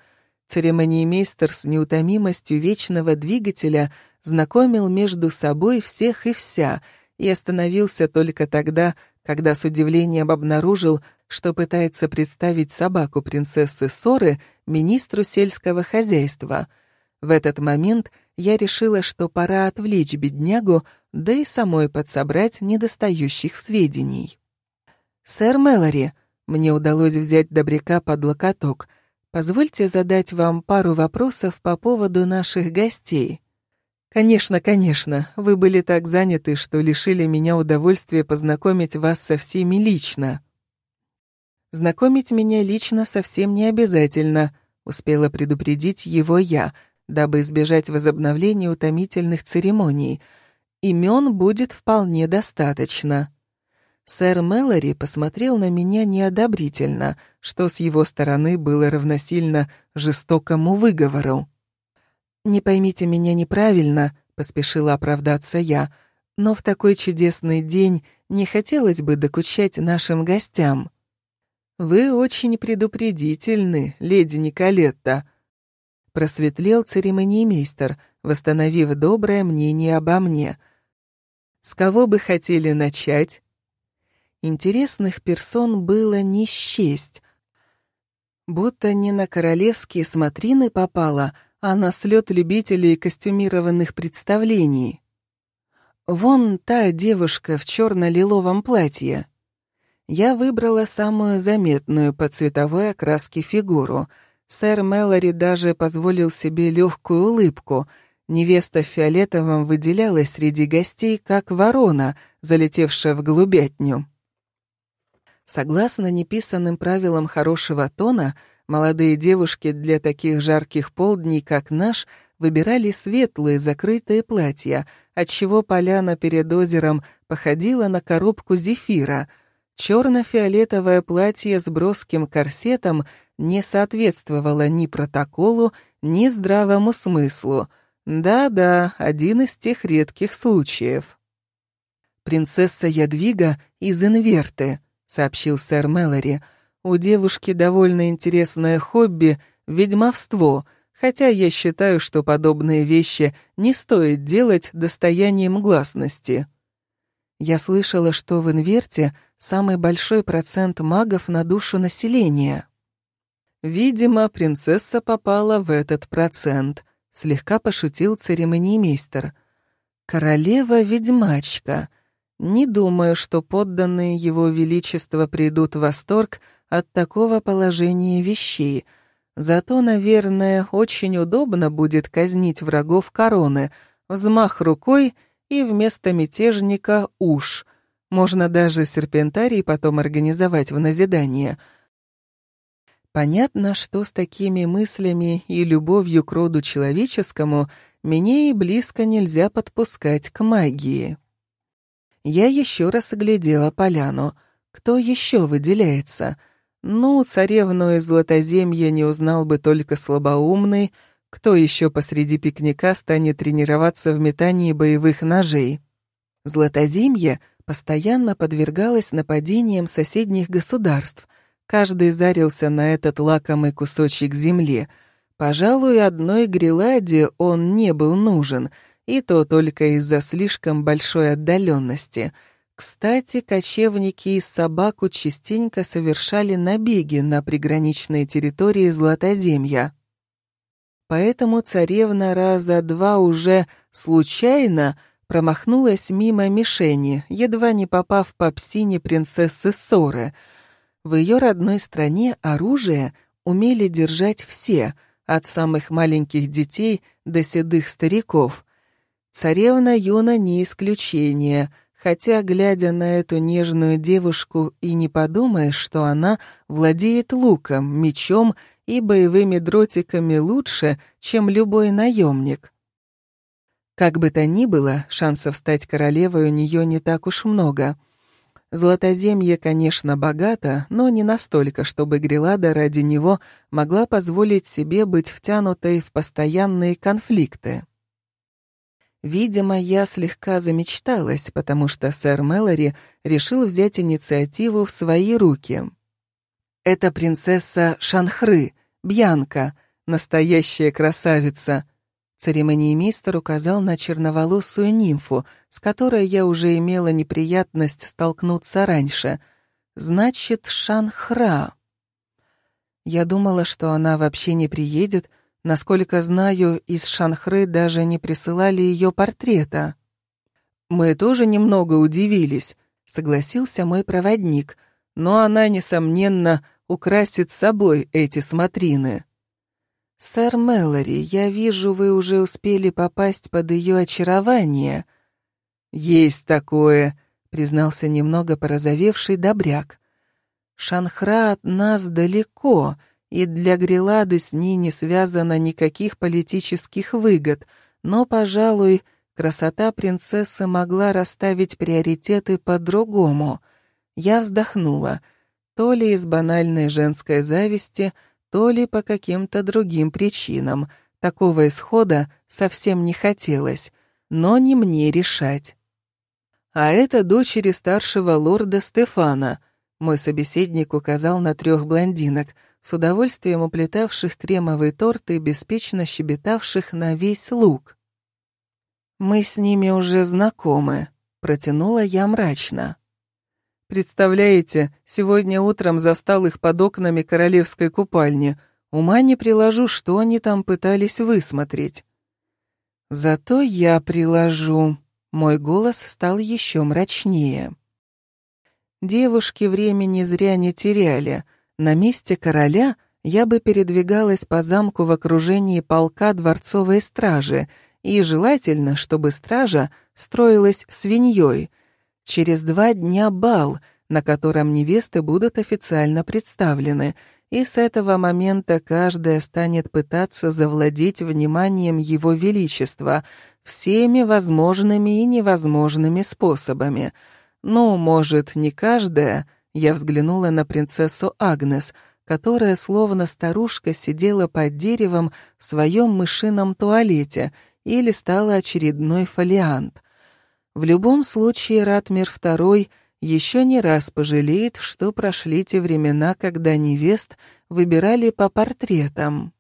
Церемониймейстер с неутомимостью вечного двигателя знакомил между собой всех и вся и остановился только тогда, когда с удивлением обнаружил, что пытается представить собаку принцессы Соры министру сельского хозяйства. В этот момент я решила, что пора отвлечь беднягу, да и самой подсобрать недостающих сведений. «Сэр Мэлори, мне удалось взять добряка под локоток. Позвольте задать вам пару вопросов по поводу наших гостей». «Конечно, конечно, вы были так заняты, что лишили меня удовольствия познакомить вас со всеми лично». «Знакомить меня лично совсем не обязательно», — успела предупредить его я — дабы избежать возобновления утомительных церемоний. Имен будет вполне достаточно. Сэр Мэлори посмотрел на меня неодобрительно, что с его стороны было равносильно жестокому выговору. «Не поймите меня неправильно», — поспешила оправдаться я, «но в такой чудесный день Не хотелось бы докучать нашим гостям». «Вы очень предупредительны, леди Николетта», — просветлел церемониймейстер, восстановив доброе мнение обо мне. «С кого бы хотели начать?» Интересных персон было не счесть. Будто не на королевские смотрины попала, а на слет любителей костюмированных представлений. Вон та девушка в черно-лиловом платье. Я выбрала самую заметную по цветовой окраске фигуру. Сэр Мэлори даже позволил себе легкую улыбку. Невеста в фиолетовом выделялась среди гостей, как ворона, залетевшая в голубятню. Согласно неписанным правилам хорошего тона, молодые девушки для таких жарких полдней, как наш, выбирали светлые закрытые платья, отчего поляна перед озером походила на коробку зефира — Черно-фиолетовое платье с броским корсетом не соответствовало ни протоколу, ни здравому смыслу. Да-да, один из тех редких случаев. «Принцесса Ядвига из Инверты», — сообщил сэр Мэлори. «У девушки довольно интересное хобби — ведьмовство», хотя я считаю, что подобные вещи не стоит делать достоянием гласности. Я слышала, что в Инверте самый большой процент магов на душу населения. Видимо, принцесса попала в этот процент, слегка пошутил церемониймейстер. Королева-ведьмачка. Не думаю, что подданные его величества придут в восторг от такого положения вещей. Зато, наверное, очень удобно будет казнить врагов короны. Взмах рукой — и вместо мятежника — уж. Можно даже серпентарий потом организовать в назидание. Понятно, что с такими мыслями и любовью к роду человеческому меня и близко нельзя подпускать к магии. Я еще раз оглядела поляну. Кто еще выделяется? Ну, царевну из Златоземья не узнал бы только слабоумный — кто еще посреди пикника станет тренироваться в метании боевых ножей? Златоземье постоянно подвергалось нападениям соседних государств. Каждый зарился на этот лакомый кусочек земли. Пожалуй, одной Греладе он не был нужен, и то только из-за слишком большой отдаленности. Кстати, кочевники из собаку частенько совершали набеги на приграничные территории Златоземья поэтому царевна раза два уже случайно промахнулась мимо мишени, едва не попав по псине принцессы Соры. В ее родной стране оружие умели держать все, от самых маленьких детей до седых стариков. Царевна Юна не исключение, хотя, глядя на эту нежную девушку, и не подумаешь, что она владеет луком, мечом и боевыми дротиками лучше, чем любой наемник. Как бы то ни было, шансов стать королевой у нее не так уж много. Златоземье, конечно, богато, но не настолько, чтобы Грилада ради него могла позволить себе быть втянутой в постоянные конфликты. Видимо, я слегка замечталась, потому что сэр Мэлори решил взять инициативу в свои руки. «Это принцесса Шанхры», Бьянка, настоящая красавица!» Церемониймейстер указал на черноволосую нимфу, с которой я уже имела неприятность столкнуться раньше. «Значит, Шанхра». Я думала, что она вообще не приедет. Насколько знаю, из Шанхры даже не присылали ее портрета. «Мы тоже немного удивились», — согласился мой проводник. «Но она, несомненно, украсит собой эти смотрины. «Сэр Мэлори, я вижу, вы уже успели попасть под ее очарование». «Есть такое», — признался немного порозовевший добряк. «Шанхра от нас далеко, и для Грилады с ней не связано никаких политических выгод, но, пожалуй, красота принцессы могла расставить приоритеты по-другому». Я вздохнула — то ли из банальной женской зависти, то ли по каким-то другим причинам. Такого исхода совсем не хотелось, но не мне решать. А это дочери старшего лорда Стефана. Мой собеседник указал на трех блондинок, с удовольствием уплетавших кремовый торт и беспечно щебетавших на весь лук. «Мы с ними уже знакомы», — протянула я мрачно. «Представляете, сегодня утром застал их под окнами королевской купальни. Ума не приложу, что они там пытались высмотреть». «Зато я приложу», — мой голос стал еще мрачнее. Девушки времени зря не теряли. На месте короля я бы передвигалась по замку в окружении полка дворцовой стражи — и желательно, чтобы стража строилась свиньей. Через два дня бал, на котором невесты будут официально представлены, и с этого момента каждая станет пытаться завладеть вниманием Его Величества всеми возможными и невозможными способами. Ну, может, не каждая, я взглянула на принцессу Агнес — которая, словно старушка, сидела под деревом в своем мышином туалете или стала очередной фолиант. В любом случае Ратмир II еще не раз пожалеет, что прошли те времена, когда невест выбирали по портретам.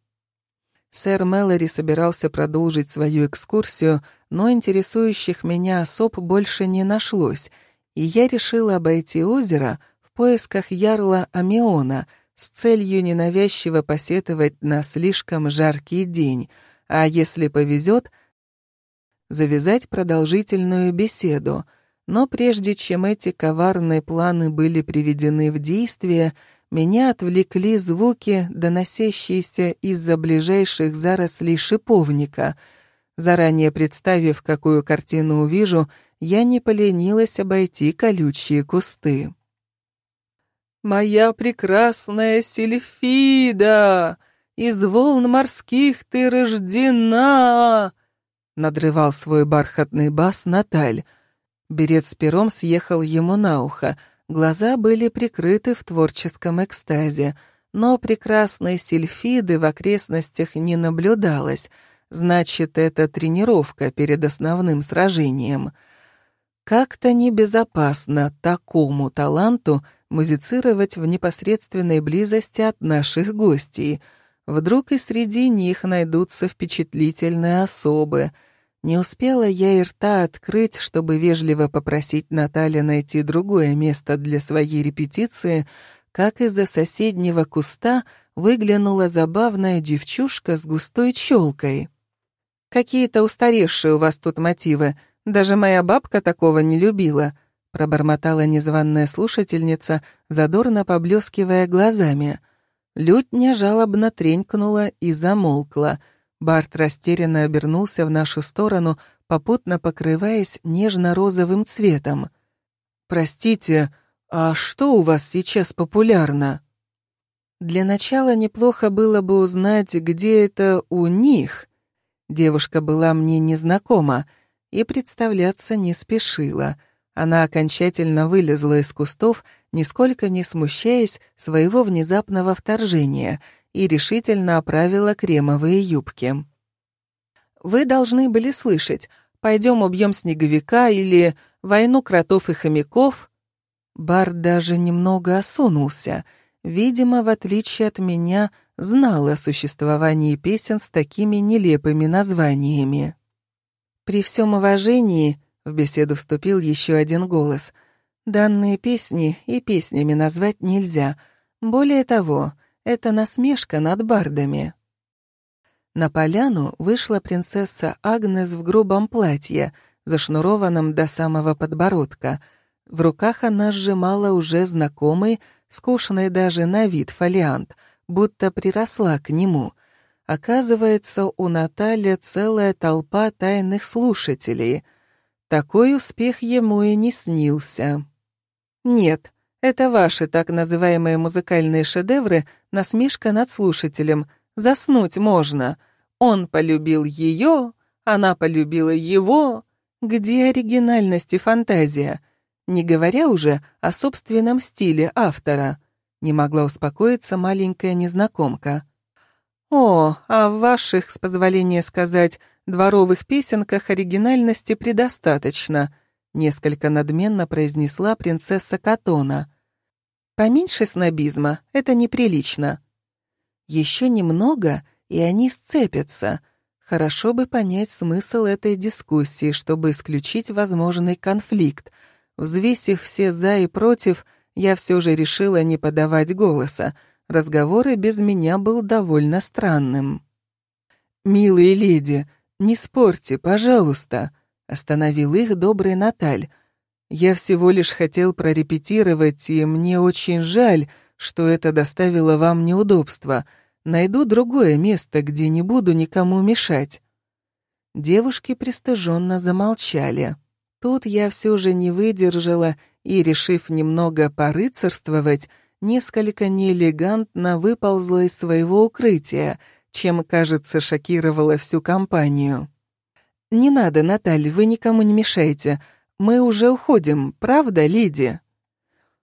Сэр Мэлори собирался продолжить свою экскурсию, но интересующих меня особ больше не нашлось, и я решила обойти озеро в поисках ярла Амиона с целью ненавязчиво посетовать на слишком жаркий день — а если повезет, завязать продолжительную беседу. Но прежде чем эти коварные планы были приведены в действие, меня отвлекли звуки, доносящиеся из-за ближайших зарослей шиповника. Заранее представив, какую картину увижу, я не поленилась обойти колючие кусты. «Моя прекрасная Сильфида!» из волн морских ты рождена!» Надрывал свой бархатный бас Наталь. Берет с пером съехал ему на ухо. Глаза были прикрыты в творческом экстазе. Но прекрасной сильфиды в окрестностях не наблюдалось. Значит, это тренировка перед основным сражением. Как-то небезопасно такому таланту музицировать в непосредственной близости от наших гостей — Вдруг и среди них найдутся впечатлительные особы. Не успела я и рта открыть, чтобы вежливо попросить Наталья найти другое место для своей репетиции, как из-за соседнего куста выглянула забавная девчушка с густой челкой. «Какие-то устаревшие у вас тут мотивы. Даже моя бабка такого не любила», — пробормотала незваная слушательница, задорно поблескивая глазами — Лютня жалобно тренькнула и замолкла. Барт растерянно обернулся в нашу сторону, попутно покрываясь нежно-розовым цветом. «Простите, а что у вас сейчас популярно?» Для начала неплохо было бы узнать, где это у них. Девушка была мне незнакома и представляться не спешила — она окончательно вылезла из кустов, нисколько не смущаясь своего внезапного вторжения, и решительно оправила кремовые юбки. «Вы должны были слышать. Пойдем убьем снеговика или войну кротов и хомяков». Бар даже немного осунулся. Видимо, в отличие от меня, знал о существовании песен с такими нелепыми названиями. При всем уважении в беседу вступил еще один голос. «Данные песни и песнями назвать нельзя. Более того, это насмешка над бардами». На поляну вышла принцесса Агнес в грубом платье, зашнурованном до самого подбородка. В руках она сжимала уже знакомый, скучный даже на вид фолиант, будто приросла к нему. Оказывается, у Натальи целая толпа тайных слушателей — такой успех ему и не снился. Нет, это ваши так называемые музыкальные шедевры, насмешка над слушателем. Заснуть можно. Он полюбил ее, она полюбила его. Где оригинальность и фантазия? Не говоря уже о собственном стиле автора. Не могла успокоиться маленькая незнакомка. О, а в ваших, с позволения сказать, дворовых песенках оригинальности предостаточно. — несколько надменно произнесла принцесса Катона. «Поменьше снобизма, это неприлично». Еще немного, и они сцепятся. Хорошо бы понять смысл этой дискуссии, чтобы исключить возможный конфликт. Взвесив все «за» и «против», я все же решила не подавать голоса. Разговор и без меня был довольно странным. «Милые леди, не спорьте, пожалуйста», — остановил их добрый Наталь. «Я всего лишь хотел прорепетировать, и мне очень жаль, что это доставило вам неудобства. Найду другое место, где не буду никому мешать». Девушки пристыженно замолчали. Тут я все же не выдержала и, решив немного порыцарствовать, несколько неэлегантно выползла из своего укрытия, чем, кажется, шокировала всю компанию. «Не надо, Наталья, вы никому не мешайте. Мы уже уходим, правда, леди?»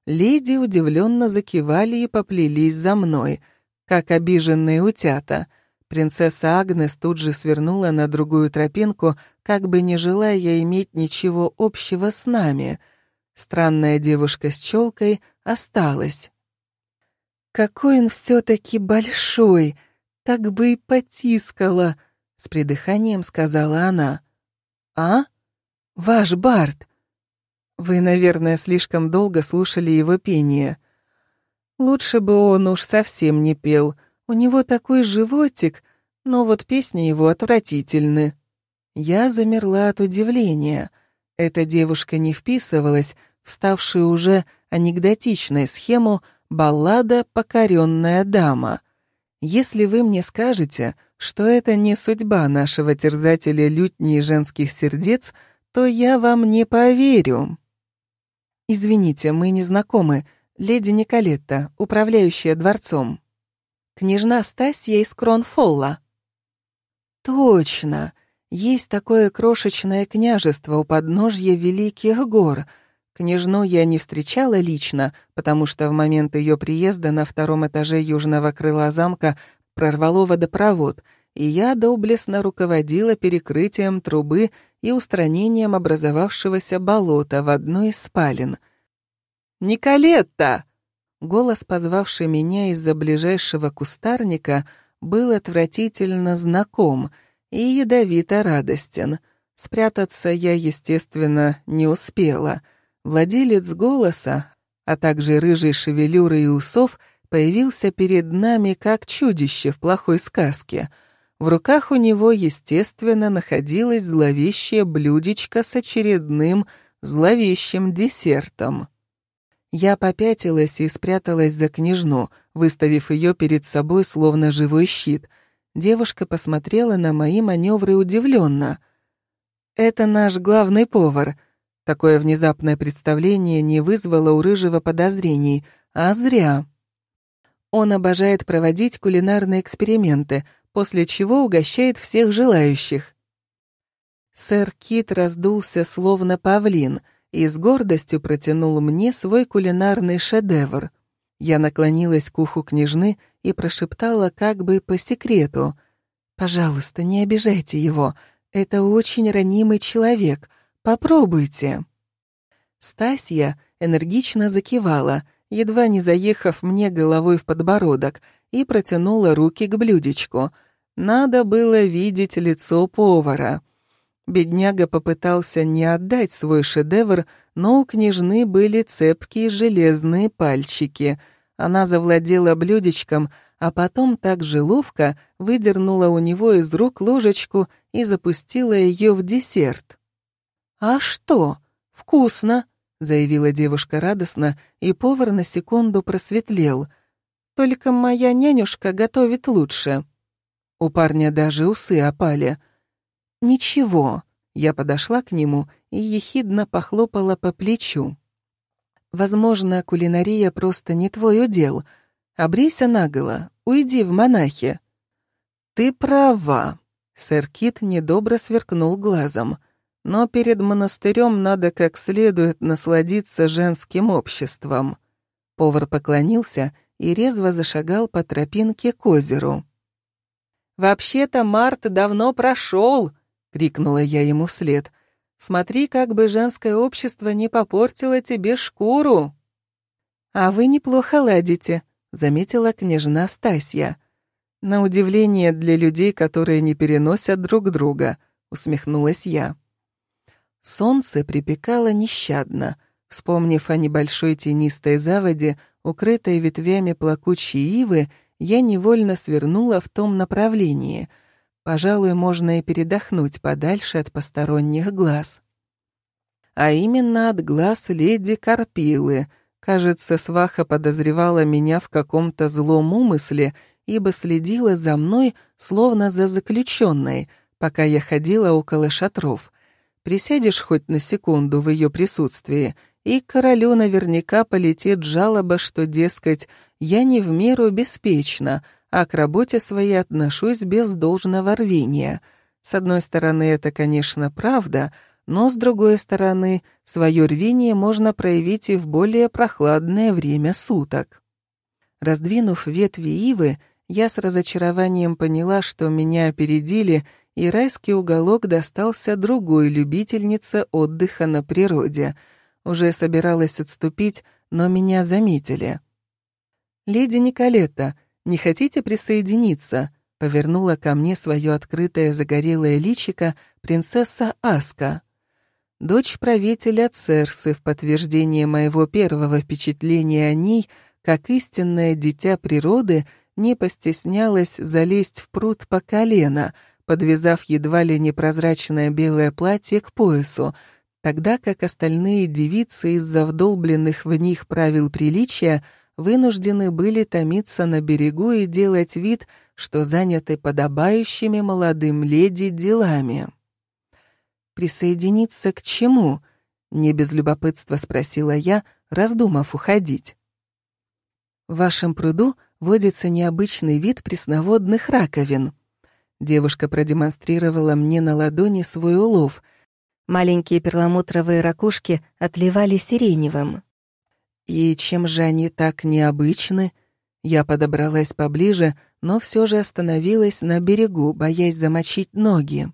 Леди удивленно закивали и поплелись за мной, как обиженные утята. Принцесса Агнес тут же свернула на другую тропинку, как бы не желая иметь ничего общего с нами — Странная девушка с челкой осталась. «Какой он все-таки большой! Так бы и потискала!» — с придыханием сказала она. «А? Ваш Барт!» Вы, наверное, слишком долго слушали его пение. Лучше бы он уж совсем не пел. У него такой животик, но вот песни его отвратительны. Я замерла от удивления. Эта девушка не вписывалась в ставшую уже анекдотичной схему «Баллада «Покоренная дама». Если вы мне скажете, что это не судьба нашего терзателя и женских сердец, то я вам не поверю. Извините, мы не знакомы. Леди Николетта, управляющая дворцом. Княжна Стасья из Кронфолла. Точно. Есть такое крошечное княжество у подножья Великих гор. Княжну я не встречала лично, потому что в момент ее приезда на втором этаже южного крыла замка прорвало водопровод, и я доблестно руководила перекрытием трубы и устранением образовавшегося болота в одной из спален. «Николетта!» Голос, позвавший меня из-за ближайшего кустарника, был отвратительно знаком — и ядовито радостен. Спрятаться я, естественно, не успела. Владелец голоса, а также рыжей шевелюры и усов, появился перед нами как чудище в плохой сказке. В руках у него, естественно, находилось зловещее блюдечко с очередным зловещим десертом. Я попятилась и спряталась за княжну, выставив ее перед собой словно живой щит — Девушка посмотрела на мои маневры удивленно. «Это наш главный повар». Такое внезапное представление не вызвало у Рыжего подозрений, а зря. Он обожает проводить кулинарные эксперименты, после чего угощает всех желающих. Сэр Кит раздулся словно павлин и с гордостью протянул мне свой кулинарный шедевр. Я наклонилась к уху княжны и прошептала как бы по секрету. «Пожалуйста, не обижайте его. Это очень ранимый человек. Попробуйте». Стасья энергично закивала, едва не заехав мне головой в подбородок, и протянула руки к блюдечку. Надо было видеть лицо повара. Бедняга попытался не отдать свой шедевр, но у княжны были цепкие железные пальчики. Она завладела блюдечком, а потом так же ловко выдернула у него из рук ложечку и запустила ее в десерт. «А что? Вкусно!» — заявила девушка радостно, и повар на секунду просветлел. «Только моя нянюшка готовит лучше». У парня даже усы опали. «Ничего», — я подошла к нему и ехидно похлопала по плечу. «Возможно, кулинария просто не твой удел. Обрейся наголо, уйди в монахи». «Ты права», — сэр Кит недобро сверкнул глазом. «Но перед монастырем надо как следует насладиться женским обществом». Повар поклонился и резво зашагал по тропинке к озеру. «Вообще-то март давно прошел!» — крикнула я ему вслед. Смотри, как бы женское общество не попортило тебе шкуру!» «А вы неплохо ладите», — заметила княжна Стасья. «На удивление для людей, которые не переносят друг друга», — усмехнулась я. Солнце припекало нещадно. Вспомнив о небольшой тенистой заводе, укрытой ветвями плакучей ивы, я невольно свернула в том направлении. Пожалуй, можно и передохнуть подальше от посторонних глаз. А именно от глаз леди Карпилы. Кажется, сваха подозревала меня в каком-то злом умысле, ибо следила за мной, словно за заключенной, пока я ходила около шатров. Присядешь хоть на секунду в ее присутствии, и королю наверняка полетит жалоба, что, дескать, я не в меру беспечна, а к работе своей отношусь без должного рвения. С одной стороны, это, конечно, правда, но, с другой стороны, свое рвение можно проявить и в более прохладное время суток. Раздвинув ветви ивы, я с разочарованием поняла, что меня опередили, и райский уголок достался другой любительнице отдыха на природе — уже собиралась отступить, но меня заметили. «Леди Николетта, не хотите присоединиться?» Повернула ко мне свое открытое загорелое личико принцесса Аска. Дочь правителя Церсы в подтверждение моего первого впечатления о ней, как истинное дитя природы, не постеснялась залезть в пруд по колено, подвязав едва ли непрозрачное белое платье к поясу, тогда как остальные девицы из-за вдолбленных в них правил приличия вынуждены были томиться на берегу и делать вид, что заняты подобающими молодым леди делами. «Присоединиться к чему?» — не без любопытства спросила я, раздумав уходить. «В вашем пруду водится необычный вид пресноводных раковин». Девушка продемонстрировала мне на ладони свой улов — Маленькие перламутровые ракушки отливали сиреневым. «И чем же они так необычны?» Я подобралась поближе, но все же остановилась на берегу, боясь замочить ноги.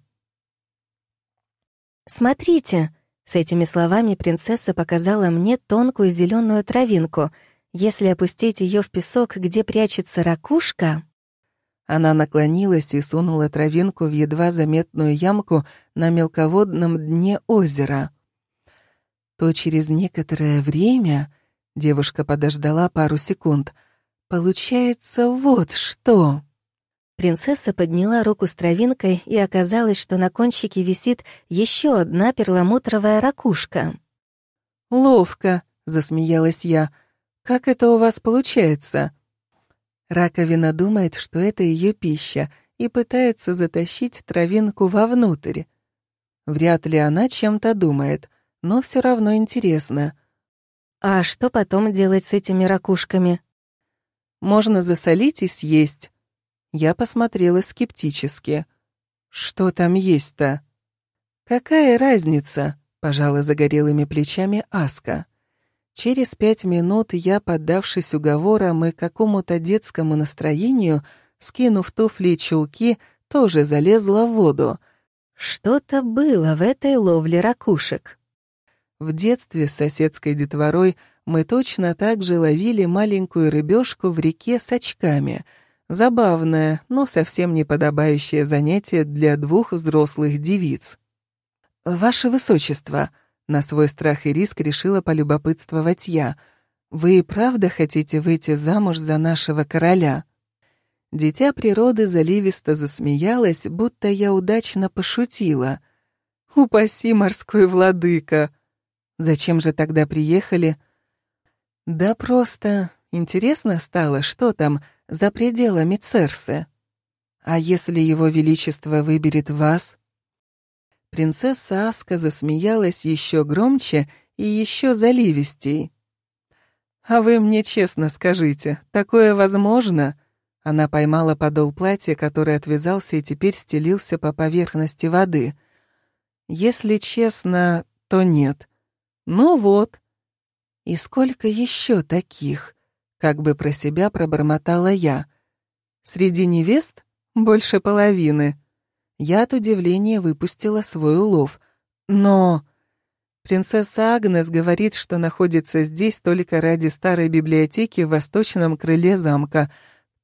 «Смотрите!» С этими словами принцесса показала мне тонкую зеленую травинку. Если опустить ее в песок, где прячется ракушка... Она наклонилась и сунула травинку в едва заметную ямку на мелководном дне озера. То через некоторое время девушка подождала пару секунд. Получается вот что. Принцесса подняла руку с травинкой, и оказалось, что на кончике висит еще одна перламутровая ракушка. «Ловко», — засмеялась я. «Как это у вас получается?» Раковина думает, что это ее пища, и пытается затащить травинку вовнутрь. Вряд ли она чем-то думает, но все равно интересно. А что потом делать с этими ракушками? Можно засолить и съесть. Я посмотрела скептически. Что там есть-то? Какая разница? Пожала загорелыми плечами Аска. Через пять минут я, поддавшись уговорам и какому-то детскому настроению, скинув туфли и чулки, тоже залезла в воду. Что-то было в этой ловле ракушек. В детстве с соседской детворой мы точно так же ловили маленькую рыбешку в реке с очками. Забавное, но совсем не подобающее занятие для двух взрослых девиц. «Ваше Высочество», на свой страх и риск решила полюбопытствовать я. «Вы и правда хотите выйти замуж за нашего короля?» Дитя природы заливисто засмеялась, будто я удачно пошутила. «Упаси, морской владыка!» «Зачем же тогда приехали?» «Да просто интересно стало, что там за пределами Церсы. А если его величество выберет вас?» Принцесса Аска засмеялась еще громче и еще заливистей. «А вы мне честно скажите, такое возможно?» Она поймала подол платья, который отвязался и теперь стелился по поверхности воды. «Если честно, то нет. Ну вот». «И сколько еще таких?» Как бы про себя пробормотала я. «Среди невест больше половины». Я от удивления выпустила свой улов. Но... Принцесса Агнес говорит, что находится здесь только ради старой библиотеки в восточном крыле замка.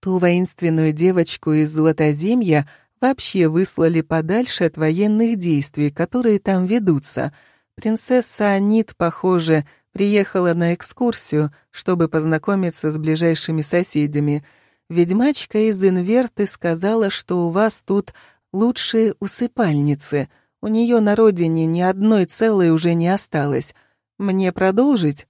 Ту воинственную девочку из Златоземья вообще выслали подальше от военных действий, которые там ведутся. Принцесса Анит, похоже, приехала на экскурсию, чтобы познакомиться с ближайшими соседями. Ведьмачка из Инверты сказала, что у вас тут лучшие усыпальницы — у нее на родине ни одной целой уже не осталось. Мне продолжить?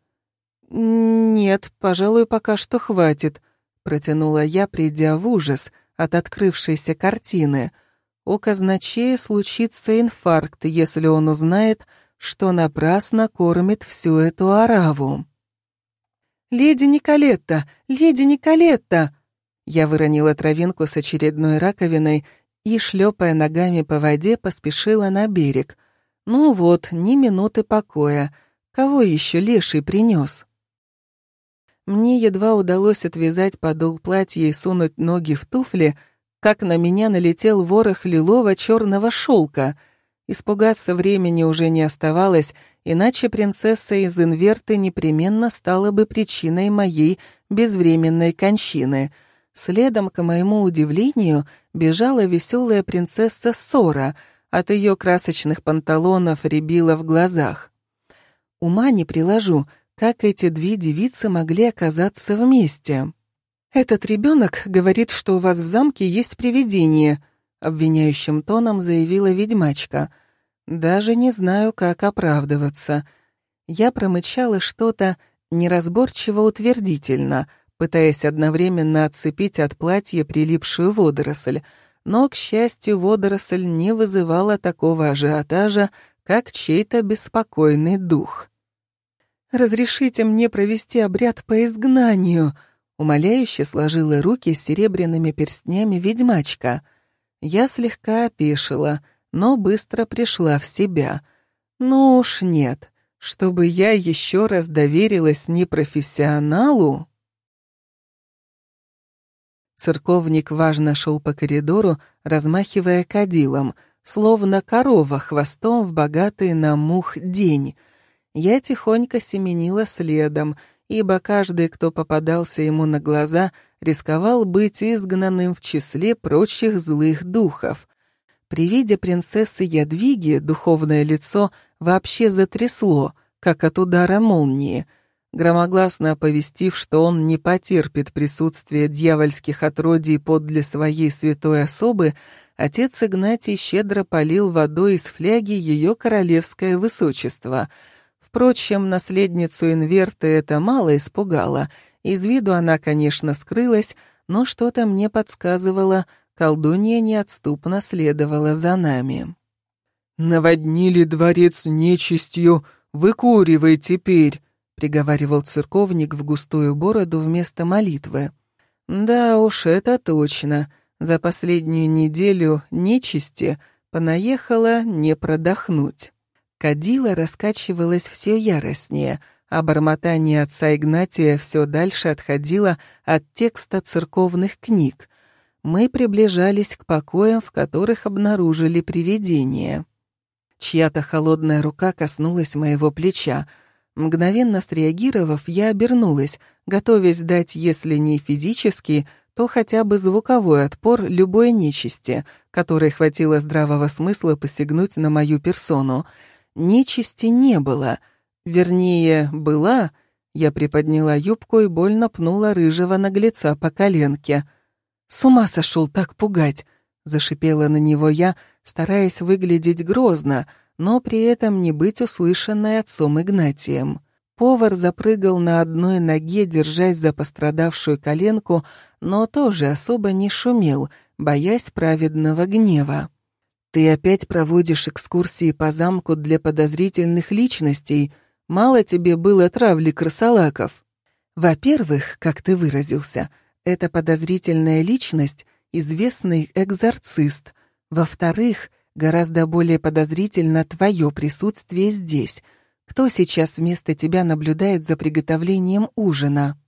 Нет, пожалуй, пока что хватит, протянула я, придя в ужас от открывшейся картины. У казначея случится инфаркт, если он узнает, что напрасно кормит всю эту ораву. «Леди Николетта! Леди Николетта!» Я выронила травинку с очередной раковиной и, шлепая ногами по воде, поспешила на берег. Ну вот, ни минуты покоя. Кого еще леший принес? Мне едва удалось отвязать подол платья и сунуть ноги в туфли, как на меня налетел ворох лилового черного шелка. Испугаться времени уже не оставалось, иначе принцесса из Инверты непременно стала бы причиной моей безвременной кончины — Следом, к моему удивлению, бежала веселая принцесса Сора, от ее красочных панталонов рябила в глазах. Ума не приложу, как эти две девицы могли оказаться вместе. «Этот ребенок говорит, что у вас в замке есть привидение», — обвиняющим тоном заявила ведьмачка. «Даже не знаю, как оправдываться». Я промычала что-то неразборчиво утвердительно — пытаясь одновременно отцепить от платья прилипшую водоросль, но, к счастью, водоросль не вызывала такого ажиотажа, как чей-то беспокойный дух. «Разрешите мне провести обряд по изгнанию», умоляюще сложила руки с серебряными перстнями ведьмачка. Я слегка опешила, но быстро пришла в себя. Ну уж нет, чтобы я еще раз доверилась непрофессионалу. Церковник важно шел по коридору, размахивая кадилом, словно корова хвостом в богатый на мух день. Я тихонько семенила следом, ибо каждый, кто попадался ему на глаза, рисковал быть изгнанным в числе прочих злых духов. При виде принцессы Ядвиги духовное лицо вообще затрясло, как от удара молнии — громогласно оповестив, что он не потерпит присутствия дьявольских отродий подле своей святой особы, отец Игнатий щедро полил водой из фляги ее королевское высочество. Впрочем, наследницу инверта это мало испугало. Из виду она, конечно, скрылась, но что-то мне подсказывало, колдунья неотступно следовала за нами. «Наводнили дворец нечистью, выкуривай теперь», приговаривал церковник в густую бороду вместо молитвы. Да уж, это точно. За последнюю неделю нечисти понаехала не продохнуть. Кадила раскачивалась все яростнее, а бормотание отца Игнатия все дальше отходило от текста церковных книг. Мы приближались к покоям, в которых обнаружили привидение. Чья-то холодная рука коснулась моего плеча — Мгновенно среагировав, я обернулась, готовясь дать, если не физический, то хотя бы звуковой отпор любой нечисти, которой хватило здравого смысла посягнуть на мою персону. Нечисти не было. Вернее, была. Я приподняла юбку и больно пнула рыжего наглеца по коленке. «С ума сошел так пугать!» — зашипела на него я, стараясь выглядеть грозно — но при этом не быть услышанной отцом Игнатием. Повар запрыгал на одной ноге, держась за пострадавшую коленку, но тоже особо не шумел, боясь праведного гнева. «Ты опять проводишь экскурсии по замку для подозрительных личностей. Мало тебе было травли красолаков. Во-первых, как ты выразился, это подозрительная личность — известный экзорцист. Во-вторых, Гораздо более подозрительно твое присутствие здесь. Кто сейчас вместо тебя наблюдает за приготовлением ужина?»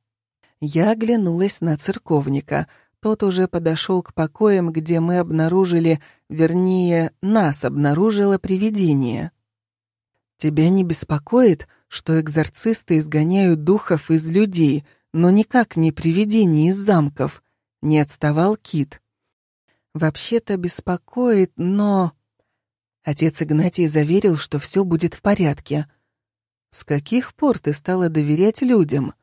Я оглянулась на церковника. Тот уже подошел к покоям, где мы обнаружили, вернее, нас обнаружило привидение. Тебя не беспокоит, что экзорцисты изгоняют духов из людей, но никак не привидений из замков?» Не отставал Кит. «Вообще-то беспокоит, но...» Отец Игнатий заверил, что все будет в порядке. «С каких пор ты стала доверять людям?»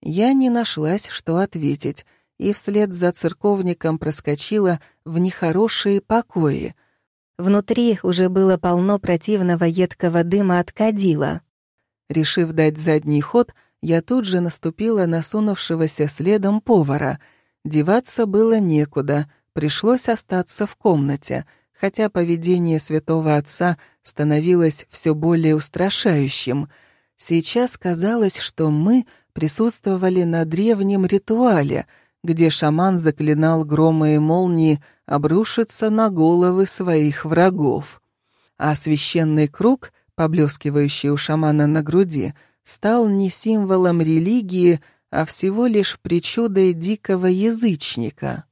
Я не нашлась, что ответить, и вслед за церковником проскочила в нехорошие покои. Внутри уже было полно противного едкого дыма от кадила. Решив дать задний ход, я тут же наступила на сунувшегося следом повара. Деваться было некуда, пришлось остаться в комнате, хотя поведение святого отца становилось все более устрашающим. Сейчас казалось, что мы присутствовали на древнем ритуале, где шаман заклинал громы и молнии обрушиться на головы своих врагов. А священный круг, поблескивающий у шамана на груди, стал не символом религии, а всего лишь причудой дикого язычника.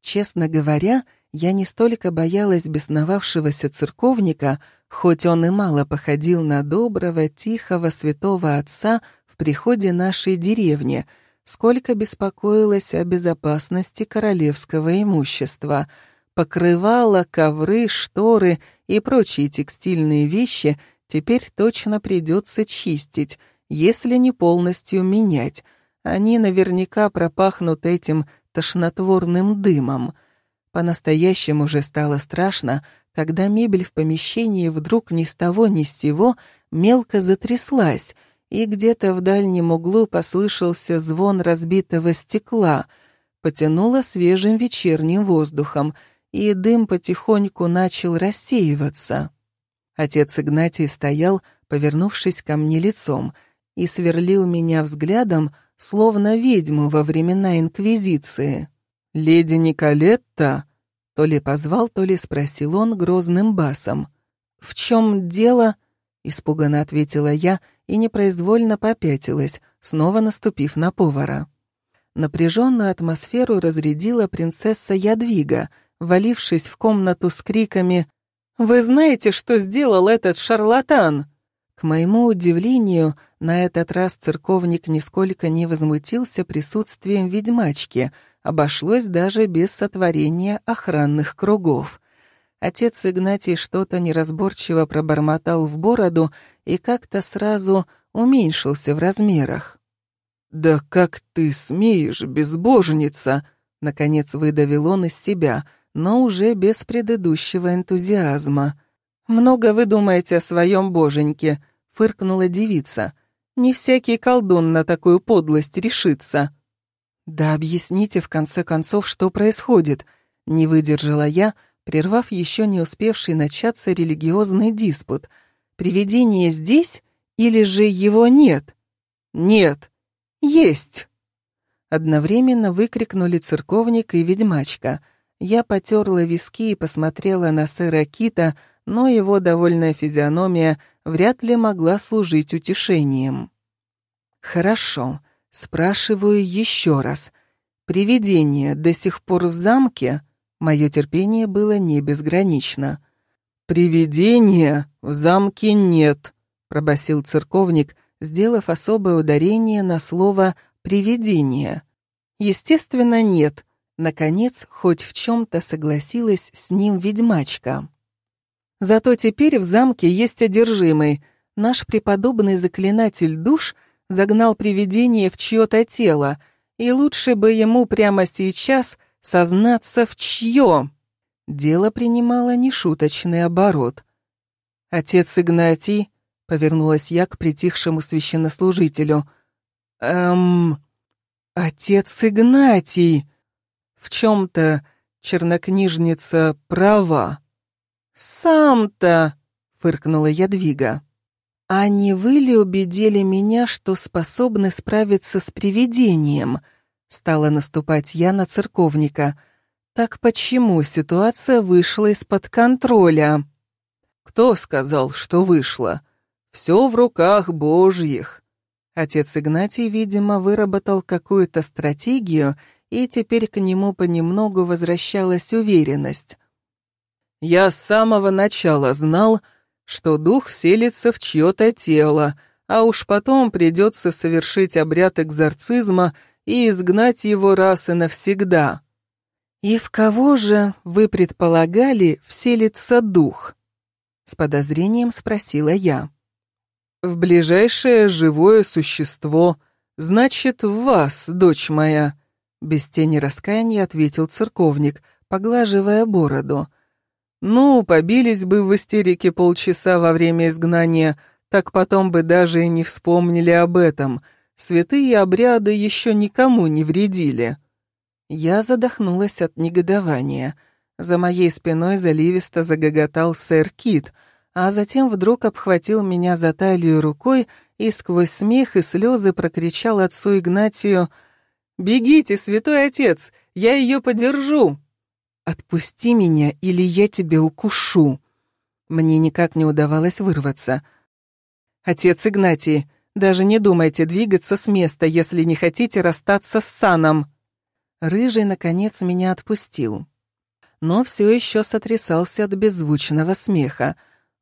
Честно говоря, я не столько боялась бесновавшегося церковника, хоть он и мало походил на доброго, тихого святого отца в приходе нашей деревни, сколько беспокоилась о безопасности королевского имущества. Покрывала, ковры, шторы и прочие текстильные вещи теперь точно придется чистить, если не полностью менять. Они наверняка пропахнут этим тошнотворным дымом. По-настоящему же стало страшно, когда мебель в помещении вдруг ни с того ни с сего мелко затряслась, и где-то в дальнем углу послышался звон разбитого стекла, потянуло свежим вечерним воздухом, и дым потихоньку начал рассеиваться. Отец Игнатий стоял, повернувшись ко мне лицом, и сверлил меня взглядом, словно ведьму во времена Инквизиции. «Леди Николетта?» То ли позвал, то ли спросил он грозным басом. «В чем дело?» — испуганно ответила я и непроизвольно попятилась, снова наступив на повара. Напряженную атмосферу разрядила принцесса Ядвига, валившись в комнату с криками «Вы знаете, что сделал этот шарлатан?» К моему удивлению, на этот раз церковник нисколько не возмутился присутствием ведьмачки, обошлось даже без сотворения охранных кругов. Отец Игнатий что-то неразборчиво пробормотал в бороду и как-то сразу уменьшился в размерах. «Да как ты смеешь, безбожница!» — наконец выдавил он из себя, но уже без предыдущего энтузиазма. «Много вы думаете о своем боженьке», — фыркнула девица. «Не всякий колдун на такую подлость решится». «Да объясните, в конце концов, что происходит», — не выдержала я, прервав еще не успевший начаться религиозный диспут. «Привидение здесь или же его нет?» «Нет, есть!» Одновременно выкрикнули церковник и ведьмачка. Я потерла виски и посмотрела на сэра Кита, но его довольная физиономия вряд ли могла служить утешением. «Хорошо, спрашиваю еще раз. Привидение до сих пор в замке?» Мое терпение было не безгранично. «Привидения в замке нет», — пробасил церковник, сделав особое ударение на слово «привидение». «Естественно, нет», Наконец, хоть в чем-то согласилась с ним ведьмачка. Зато теперь в замке есть одержимый. Наш преподобный заклинатель душ загнал привидение в чье-то тело, и лучше бы ему прямо сейчас сознаться в чье. Дело принимало нешуточный оборот. «Отец Игнатий», — повернулась я к притихшему священнослужителю, — «эм... Отец Игнатий!» В чем-то чернокнижница права. «Сам-то!» — фыркнула Ядвига. «А не вы ли убедили меня, что способны справиться с привидением?» Стала наступать я на церковника. «Так почему ситуация вышла из-под контроля?» «Кто сказал, что вышла? Все в руках Божьих». Отец Игнатий, видимо, выработал какую-то стратегию — и теперь к нему понемногу возвращалась уверенность. «Я с самого начала знал, что дух вселится в чье-то тело, а уж потом придется совершить обряд экзорцизма и изгнать его раз и навсегда. «И в кого же, вы предполагали, вселится дух?» С подозрением спросила я. «В ближайшее живое существо, значит, в вас, дочь моя», без тени раскаяния ответил церковник, поглаживая бороду. «Ну, побились бы в истерике полчаса во время изгнания, так потом бы даже и не вспомнили об этом. Святые обряды еще никому не вредили». Я задохнулась от негодования. За моей спиной заливисто загоготал сэр Кит, а затем вдруг обхватил меня за талию рукой и сквозь смех и слезы прокричал отцу Игнатию «Бегите, святой отец, я ее подержу!» «Отпусти меня, или я тебя укушу!» Мне никак не удавалось вырваться. «Отец Игнатий, даже не думайте двигаться с места, если не хотите расстаться с саном!» Рыжий, наконец, меня отпустил. Но все еще сотрясался от беззвучного смеха.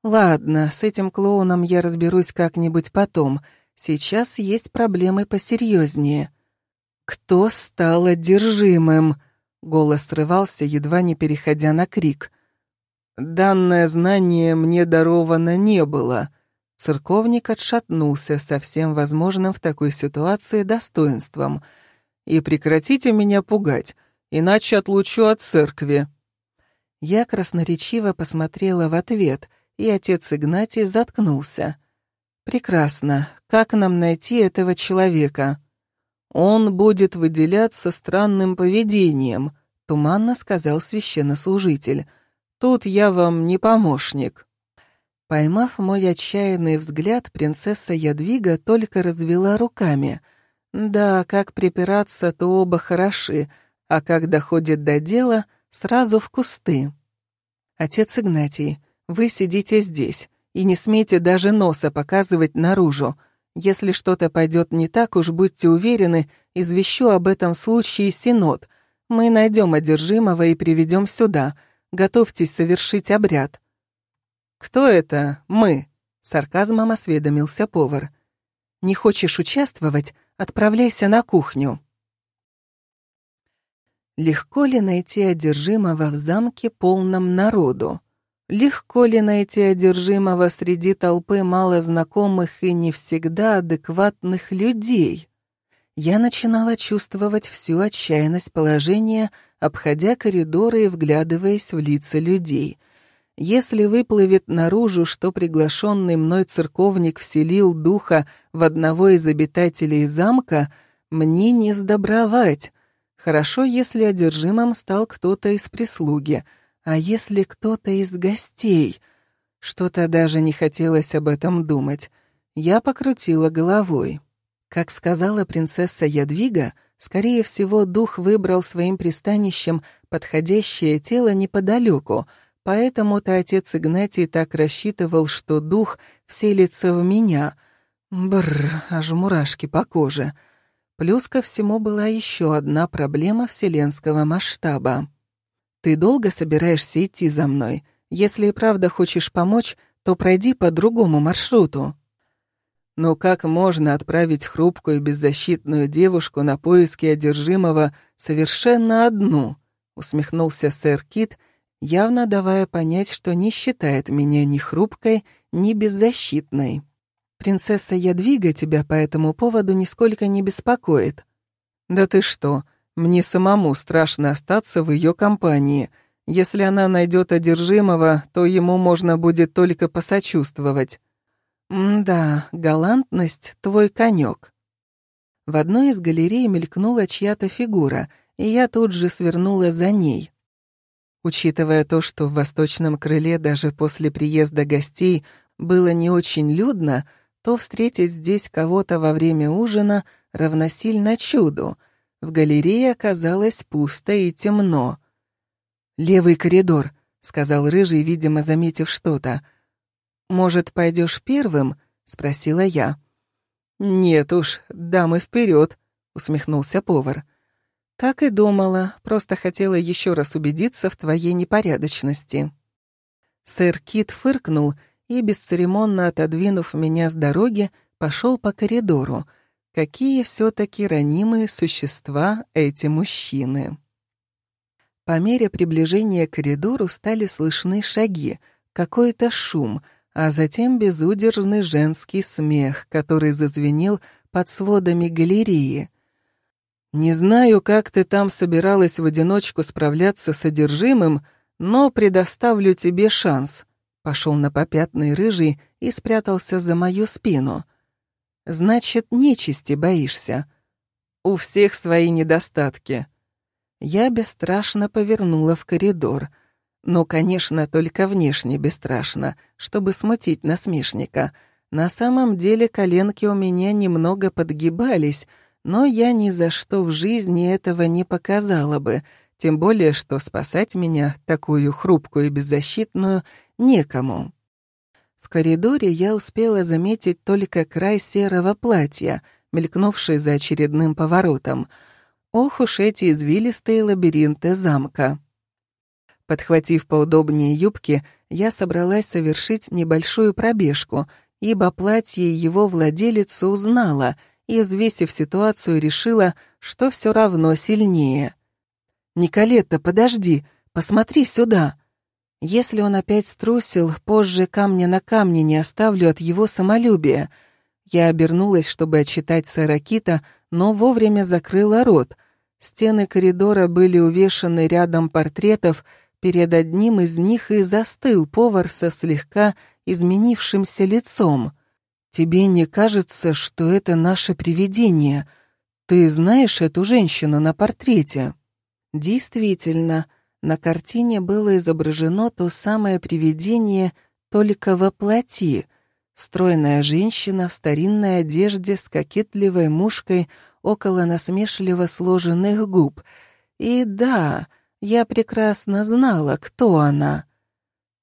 «Ладно, с этим клоуном я разберусь как-нибудь потом. Сейчас есть проблемы посерьезнее». «Кто стал одержимым?» Голос срывался, едва не переходя на крик. «Данное знание мне даровано не было». Церковник отшатнулся со всем возможным в такой ситуации достоинством — и прекратите меня пугать, иначе отлучу от церкви». Я красноречиво посмотрела в ответ, и отец Игнатий заткнулся. «Прекрасно. Как нам найти этого человека?» «Он будет выделяться странным поведением», — туманно сказал священнослужитель. «Тут я вам не помощник». Поймав мой отчаянный взгляд, принцесса Ядвига только развела руками — да, как припираться, то оба хороши, а как доходит до дела, сразу в кусты. Отец Игнатий, вы сидите здесь и не смейте даже носа показывать наружу. Если что-то пойдет не так, уж будьте уверены, извещу об этом случае Синод. Мы найдем одержимого и приведем сюда. Готовьтесь совершить обряд. «Кто это? Мы?» — сарказмом осведомился повар. «Не хочешь участвовать? Отправляйся на кухню». Легко ли найти одержимого в замке полном народу? Легко ли найти одержимого среди толпы малознакомых и не всегда адекватных людей? Я начинала чувствовать всю отчаянность положения, обходя коридоры и вглядываясь в лица людей. Если выплывет наружу, что приглашенный мной церковник вселил духа в одного из обитателей замка, мне не сдобровать. Хорошо, если одержимым стал кто-то из прислуги, а если кто-то из гостей. Что-то даже не хотелось об этом думать. Я покрутила головой. Как сказала принцесса Ядвига, скорее всего, дух выбрал своим пристанищем подходящее тело неподалеку — Поэтому-то отец Игнатий так рассчитывал, что дух вселится в меня. Бррр, аж мурашки по коже. Плюс ко всему была еще одна проблема вселенского масштаба. «Ты долго собираешься идти за мной? Если и правда хочешь помочь, то пройди по другому маршруту». Но как можно отправить хрупкую беззащитную девушку на поиски одержимого совершенно одну? Усмехнулся сэр Кит явно давая понять, что не считает меня ни хрупкой, ни беззащитной. Принцесса Ядвига тебя по этому поводу нисколько не беспокоит. Да ты что, мне самому страшно остаться в ее компании. Если она найдет одержимого, то ему можно будет только посочувствовать. да, галантность — твой конек. В одной из галерей мелькнула чья-то фигура, и я тут же свернула за ней. Учитывая то, что в восточном крыле даже после приезда гостей было не очень людно, то встретить здесь кого-то во время ужина равносильно чуду. В галерее оказалось пусто и темно. «Левый коридор», — сказал Рыжий, видимо, заметив что-то. «Может, пойдешь первым?» — спросила я. «Нет уж, дамы вперед», — усмехнулся повар. «Так и думала, просто хотела еще раз убедиться в твоей непорядочности». Сэр Кит фыркнул и, бесцеремонно отодвинув меня с дороги, пошел по коридору. Какие все-таки ранимые существа эти мужчины. По мере приближения к коридору стали слышны шаги, какой-то шум, а затем безудержный женский смех, который зазвенел под сводами галереи. «Не знаю, как ты там собиралась в одиночку справляться с содержимым, но предоставлю тебе шанс», — пошел на попятный рыжий и спрятался за мою спину. «Значит, нечисти боишься. У всех свои недостатки». Я бесстрашно повернула в коридор. Ну, конечно, только внешне бесстрашно, чтобы смутить насмешника. На самом деле коленки у меня немного подгибались, но я ни за что в жизни этого не показала бы, тем более, что спасать меня, такую хрупкую и беззащитную, некому. В коридоре я успела заметить только край серого платья, мелькнувший за очередным поворотом. Ох уж эти извилистые лабиринты замка. Подхватив поудобнее юбки, я собралась совершить небольшую пробежку, ибо платье его владелица узнала и, взвесив ситуацию, решила, что все равно сильнее. «Николетта, подожди, посмотри сюда!» Если он опять струсил, позже камня на камне не оставлю от его самолюбия. Я обернулась, чтобы отчитать сэра Кита, но вовремя закрыла рот. Стены коридора были увешаны рядом портретов, перед одним из них и застыл повар со слегка изменившимся лицом. «Тебе не кажется, что это наше привидение? Ты знаешь эту женщину на портрете?» Действительно, — на картине было изображено то самое привидение, только во плоти. Стройная женщина в старинной одежде с кокетливой мушкой около насмешливо сложенных губ. И да, я прекрасно знала, кто она.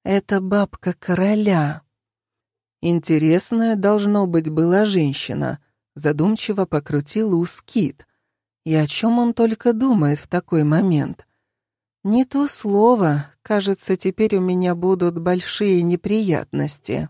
Это бабка короля. Интересная, должно быть, была женщина. Задумчиво покрутил ус Кит. И о чем он только думает в такой момент? «Не то слово. Кажется, теперь у меня будут большие неприятности».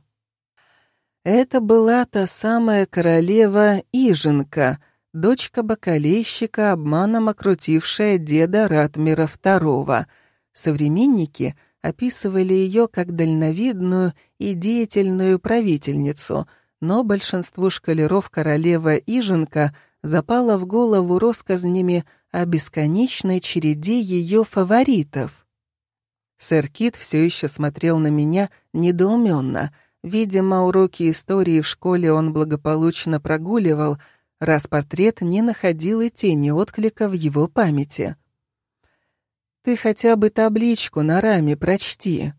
Это была та самая королева Иженка, дочка бакалейщика, обманом окрутившая деда Ратмира II. Современники описывали ее как дальновидную и деятельную правительницу, но большинству шкалеров королева Иженка запала в голову россказнями о бесконечной череде ее фаворитов. Сэр Кит все еще смотрел на меня недоуменно. Видимо, уроки истории в школе он благополучно прогуливал, раз портрет не находил и тени отклика в его памяти. «Ты хотя бы табличку на раме прочти».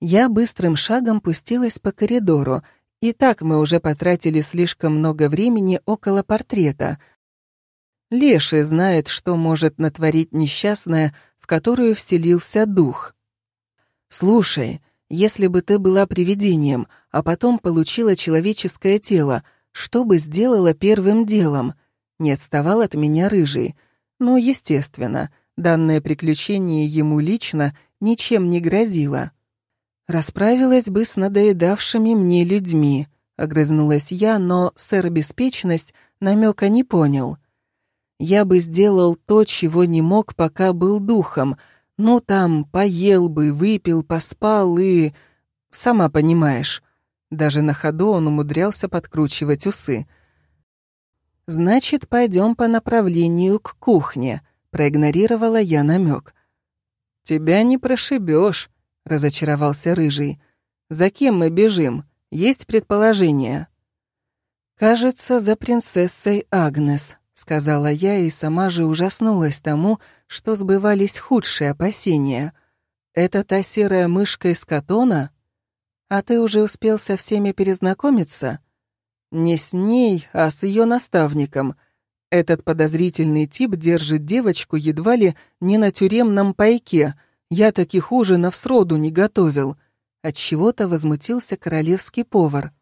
Я быстрым шагом пустилась по коридору, и так мы уже потратили слишком много времени около портрета — Леший знает, что может натворить несчастное, в которую вселился дух. Слушай, если бы ты была привидением, а потом получила человеческое тело, что бы сделала первым делом? Не отставал от меня рыжий. Но, естественно, данное приключение ему лично ничем не грозило. Расправилась бы с надоедавшими мне людьми, огрызнулась я, но сэр Беспечность намека не понял — я бы сделал то, чего не мог, пока был духом. Ну, там, поел бы, выпил, поспал и... Сама понимаешь. Даже на ходу он умудрялся подкручивать усы. «Значит, пойдем по направлению к кухне», — проигнорировала я намек. «Тебя не прошибешь», — разочаровался Рыжий. «За кем мы бежим? Есть предположение?» «Кажется, за принцессой Агнес», — сказала я и сама же ужаснулась тому, что сбывались худшие опасения. «Это та серая мышка из катона? А ты уже успел со всеми перезнакомиться?» «Не с ней, а с ее наставником. Этот подозрительный тип держит девочку едва ли не на тюремном пайке. Я таких ужинов сроду не готовил». Отчего-то возмутился королевский повар.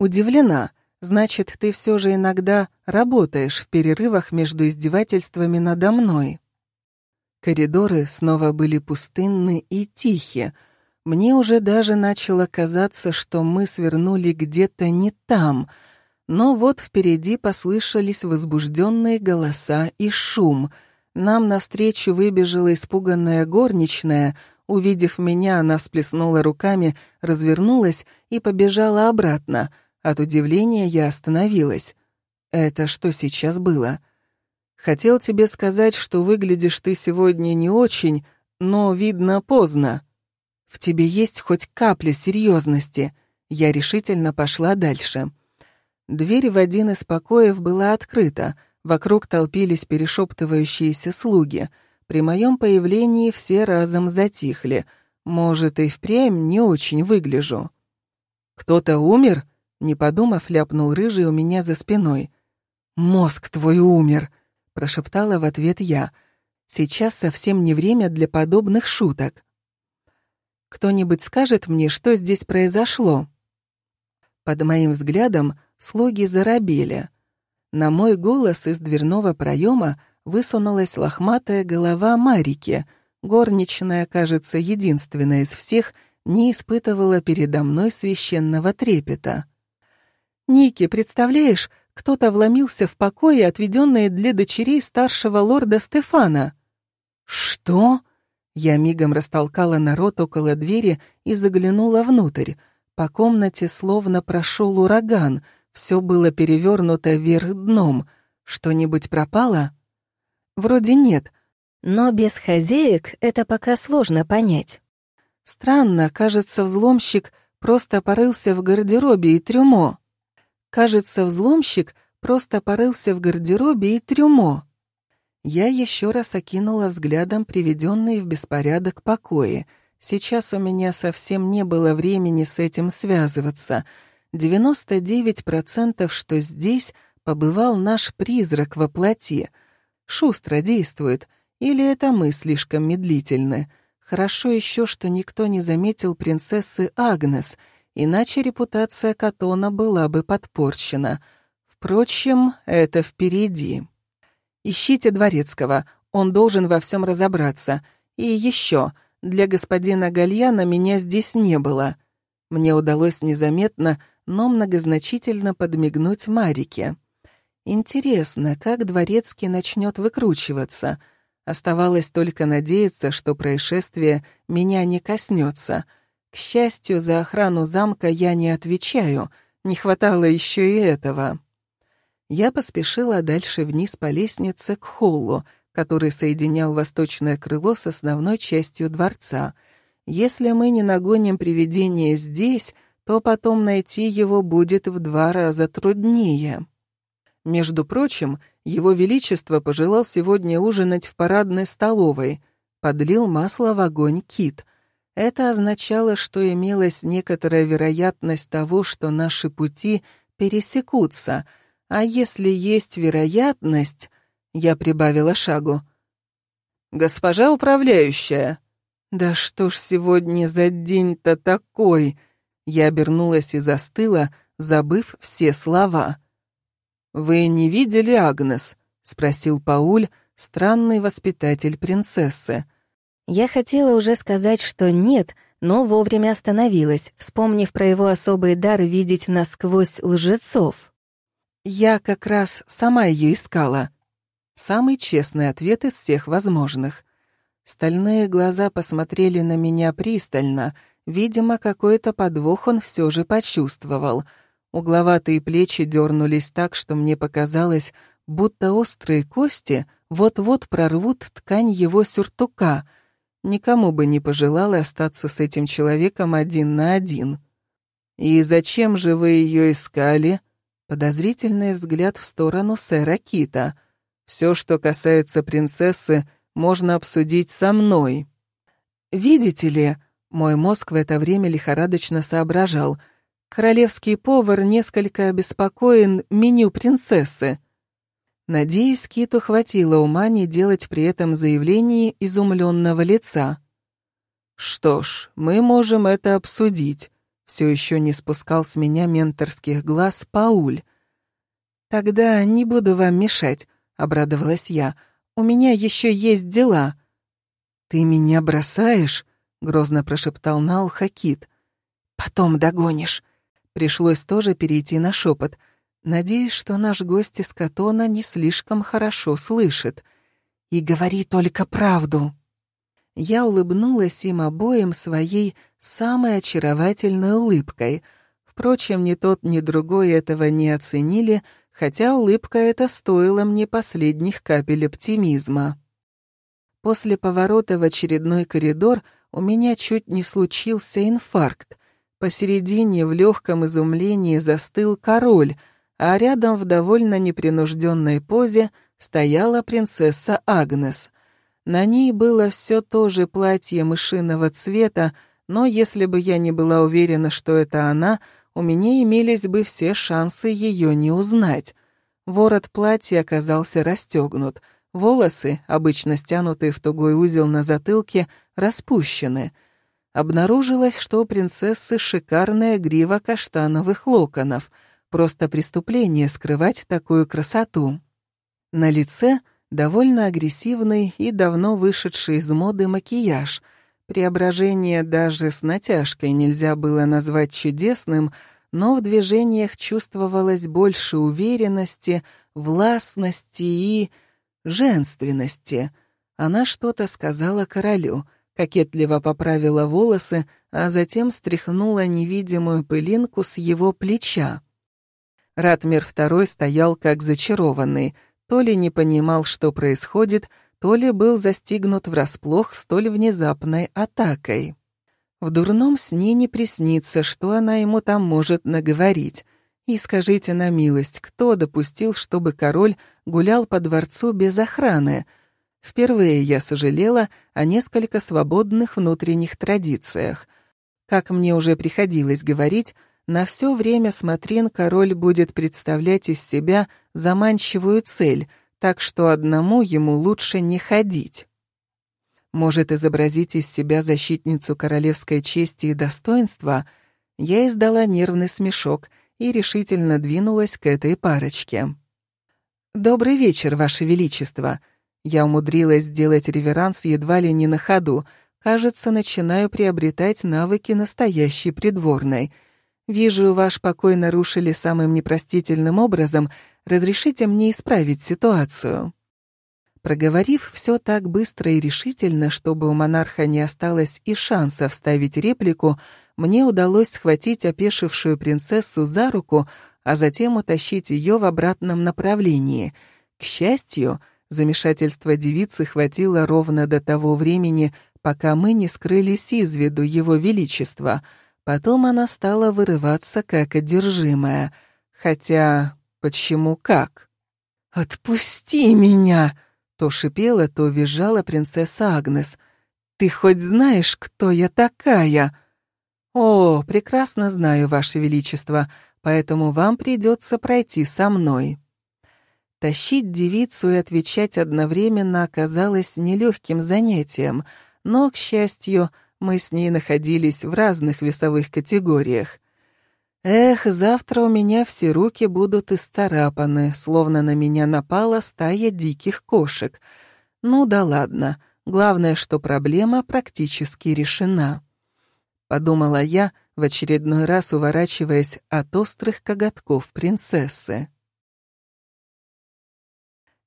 «Удивлена». Значит, ты все же иногда работаешь в перерывах между издевательствами надо мной. Коридоры снова были пустынны и тихи. Мне уже даже начало казаться, что мы свернули где-то не там, но вот впереди послышались возбужденные голоса и шум. Нам навстречу выбежала испуганная горничная. Увидев меня, она всплеснула руками, развернулась и побежала обратно. От удивления я остановилась. Это что сейчас было? Хотел тебе сказать, что выглядишь ты сегодня не очень, но, видно, поздно. В тебе есть хоть капля серьезности. Я решительно пошла дальше. Дверь в один из покоев была открыта, вокруг толпились перешептывающиеся слуги. При моем появлении все разом затихли. Может, и впрямь не очень выгляжу. «Кто-то умер?» — не подумав, ляпнул рыжий у меня за спиной. «Мозг твой умер!» — прошептала в ответ я — Сейчас совсем не время для подобных шуток. Кто-нибудь скажет мне, что здесь произошло? Под моим взглядом слуги заробели. На мой голос из дверного проема высунулась лохматая голова Марики. Горничная, кажется, единственная из всех, не испытывала передо мной священного трепета. «Ники, представляешь, кто-то вломился в покои, отведенные для дочерей старшего лорда Стефана». «Что?» Я мигом растолкала народ около двери и заглянула внутрь. По комнате словно прошел ураган, все было перевернуто вверх дном. Что-нибудь пропало? Вроде нет. Но без хозяек это пока сложно понять. Странно, кажется, взломщик просто порылся в гардеробе и трюмо. Кажется, взломщик просто порылся в гардеробе и трюмо. Я еще раз окинула взглядом приведенные в беспорядок покои. Сейчас у меня совсем не было времени с этим связываться. 99% что здесь побывал наш призрак во плоти. Шустро действует, или это мы слишком медлительны? Хорошо еще, что никто не заметил принцессы Агнес, иначе репутация Катона была бы подпорчена. Впрочем, это впереди. Ищите Дворецкого, он должен во всем разобраться. И еще, для господина Гальяна меня здесь не было. Мне удалось незаметно, но многозначительно подмигнуть Марике. Интересно, как Дворецкий начнет выкручиваться. Оставалось только надеяться, что происшествие меня не коснется. К счастью, за охрану замка я не отвечаю, не хватало еще и этого я поспешила дальше вниз по лестнице к холлу, который соединял восточное крыло с основной частью дворца. Если мы не нагоним привидение здесь, то потом найти его будет в два раза труднее. Между прочим, его Величество пожелал сегодня ужинать в парадной столовой, подлил масло в огонь кит. Это означало, что имелась некоторая вероятность того, что наши пути пересекутся — а если есть вероятность, я прибавила шагу. Госпожа управляющая. Да что ж сегодня за день-то такой? Я обернулась и застыла, забыв все слова. Вы не видели Агнес? спросил Пауль, странный воспитатель принцессы. Я хотела уже сказать, что нет, но вовремя остановилась, вспомнив про его особый дар видеть насквозь лжецов. Я как раз сама ее искала. Самый честный ответ из всех возможных. Стальные глаза посмотрели на меня пристально. Видимо, какой-то подвох он все же почувствовал. Угловатые плечи дернулись так, что мне показалось, будто острые кости вот-вот прорвут ткань его сюртука. Никому бы не пожелала остаться с этим человеком один на один. «И зачем же вы ее искали?» Подозрительный взгляд в сторону сэра Кита. «Все, что касается принцессы, можно обсудить со мной». «Видите ли...» Мой мозг в это время лихорадочно соображал. Королевский повар несколько обеспокоен меню принцессы. Надеюсь, Киту хватило ума не делать при этом заявление изумленного лица. «Что ж, мы можем это обсудить все еще не спускал с меня менторских глаз Пауль. «Тогда не буду вам мешать», — обрадовалась я. «У меня еще есть дела». «Ты меня бросаешь?» грозно прошептал на ухо Кит. «Потом догонишь». Пришлось тоже перейти на шепот. Надеюсь, что наш гость из Катона не слишком хорошо слышит. «И говори только правду». Я улыбнулась им обоим своей самой очаровательной улыбкой. Впрочем, ни тот, ни другой этого не оценили, хотя улыбка эта стоила мне последних капель оптимизма. После поворота в очередной коридор у меня чуть не случился инфаркт. Посередине в легком изумлении застыл король, а рядом в довольно непринужденной позе стояла принцесса Агнес. На ней было все то же платье мышиного цвета, но если бы я не была уверена, что это она, у меня имелись бы все шансы ее не узнать. Ворот платья оказался расстегнут, волосы, обычно стянутые в тугой узел на затылке, распущены — обнаружилось, что у принцессы шикарная грива каштановых локонов. Просто преступление скрывать такую красоту. На лице довольно агрессивный и давно вышедший из моды макияж. Преображение даже с натяжкой нельзя было назвать чудесным, но в движениях чувствовалось больше уверенности, властности и женственности. Она что-то сказала королю — кокетливо поправила волосы, а затем стряхнула невидимую пылинку с его плеча. Ратмир II стоял как зачарованный, то ли не понимал, что происходит, то ли был застигнут врасплох столь внезапной атакой. В дурном сне не приснится, что она ему там может наговорить. И скажите на милость, кто допустил, чтобы король гулял по дворцу без охраны — Впервые я сожалела о несколько свободных внутренних традициях. Как мне уже приходилось говорить, на все время смотрин король будет представлять из себя заманчивую цель, так что одному ему лучше не ходить. Может изобразить из себя защитницу королевской чести и достоинства, я издала нервный смешок и решительно двинулась к этой парочке. «Добрый вечер, Ваше Величество», я умудрилась сделать реверанс едва ли не на ходу. Кажется, начинаю приобретать навыки настоящей придворной. Вижу, ваш покой нарушили самым непростительным образом. Разрешите мне исправить ситуацию. Проговорив все так быстро и решительно, чтобы у монарха не осталось и шанса вставить реплику, мне удалось схватить опешившую принцессу за руку, а затем утащить ее в обратном направлении. К счастью, Замешательство девицы хватило ровно до того времени, пока мы не скрылись из виду его величества. Потом она стала вырываться как одержимая. Хотя, почему как? «Отпусти меня!» То шипела, то визжала принцесса Агнес. «Ты хоть знаешь, кто я такая?» «О, прекрасно знаю, Ваше Величество, поэтому вам придется пройти со мной». Тащить девицу и отвечать одновременно оказалось нелегким занятием, но, к счастью, мы с ней находились в разных весовых категориях. Эх, завтра у меня все руки будут исцарапаны, словно на меня напала стая диких кошек. Ну да ладно, главное, что проблема практически решена. Подумала я, в очередной раз уворачиваясь от острых коготков принцессы.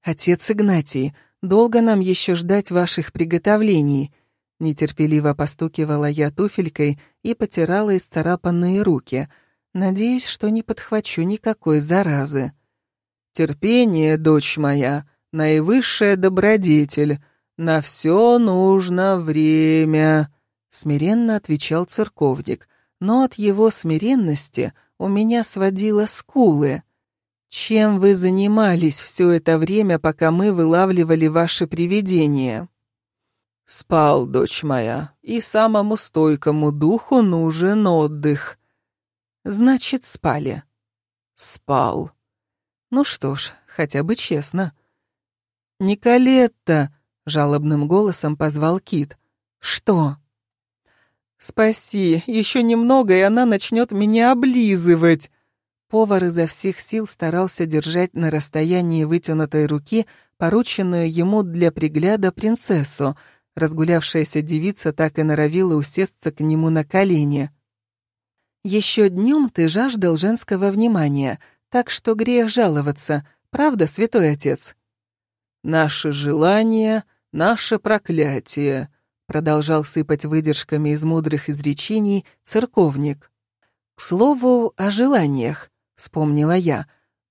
«Отец Игнатий, долго нам еще ждать ваших приготовлений?» Нетерпеливо постукивала я туфелькой и потирала исцарапанные руки. Надеюсь, что не подхвачу никакой заразы. «Терпение, дочь моя, наивысшая добродетель. На все нужно время», — смиренно отвечал церковник. Но от его смиренности у меня сводило скулы. Чем вы занимались все это время, пока мы вылавливали ваше привидение? Спал, дочь моя, и самому стойкому духу нужен отдых. Значит, спали. Спал. Ну что ж, хотя бы честно. «Николетта!» — жалобным голосом позвал Кит. «Что?» «Спаси, еще немного, и она начнет меня облизывать!» Повар изо всех сил старался держать на расстоянии вытянутой руки порученную ему для пригляда принцессу, Разгулявшаяся девица так и норовила усесться к нему на колени. «Еще днем ты жаждал женского внимания, так что грех жаловаться, правда, святой отец?» «Наше желание — наше проклятие», — продолжал сыпать выдержками из мудрых изречений церковник. «К слову о желаниях», — вспомнила я.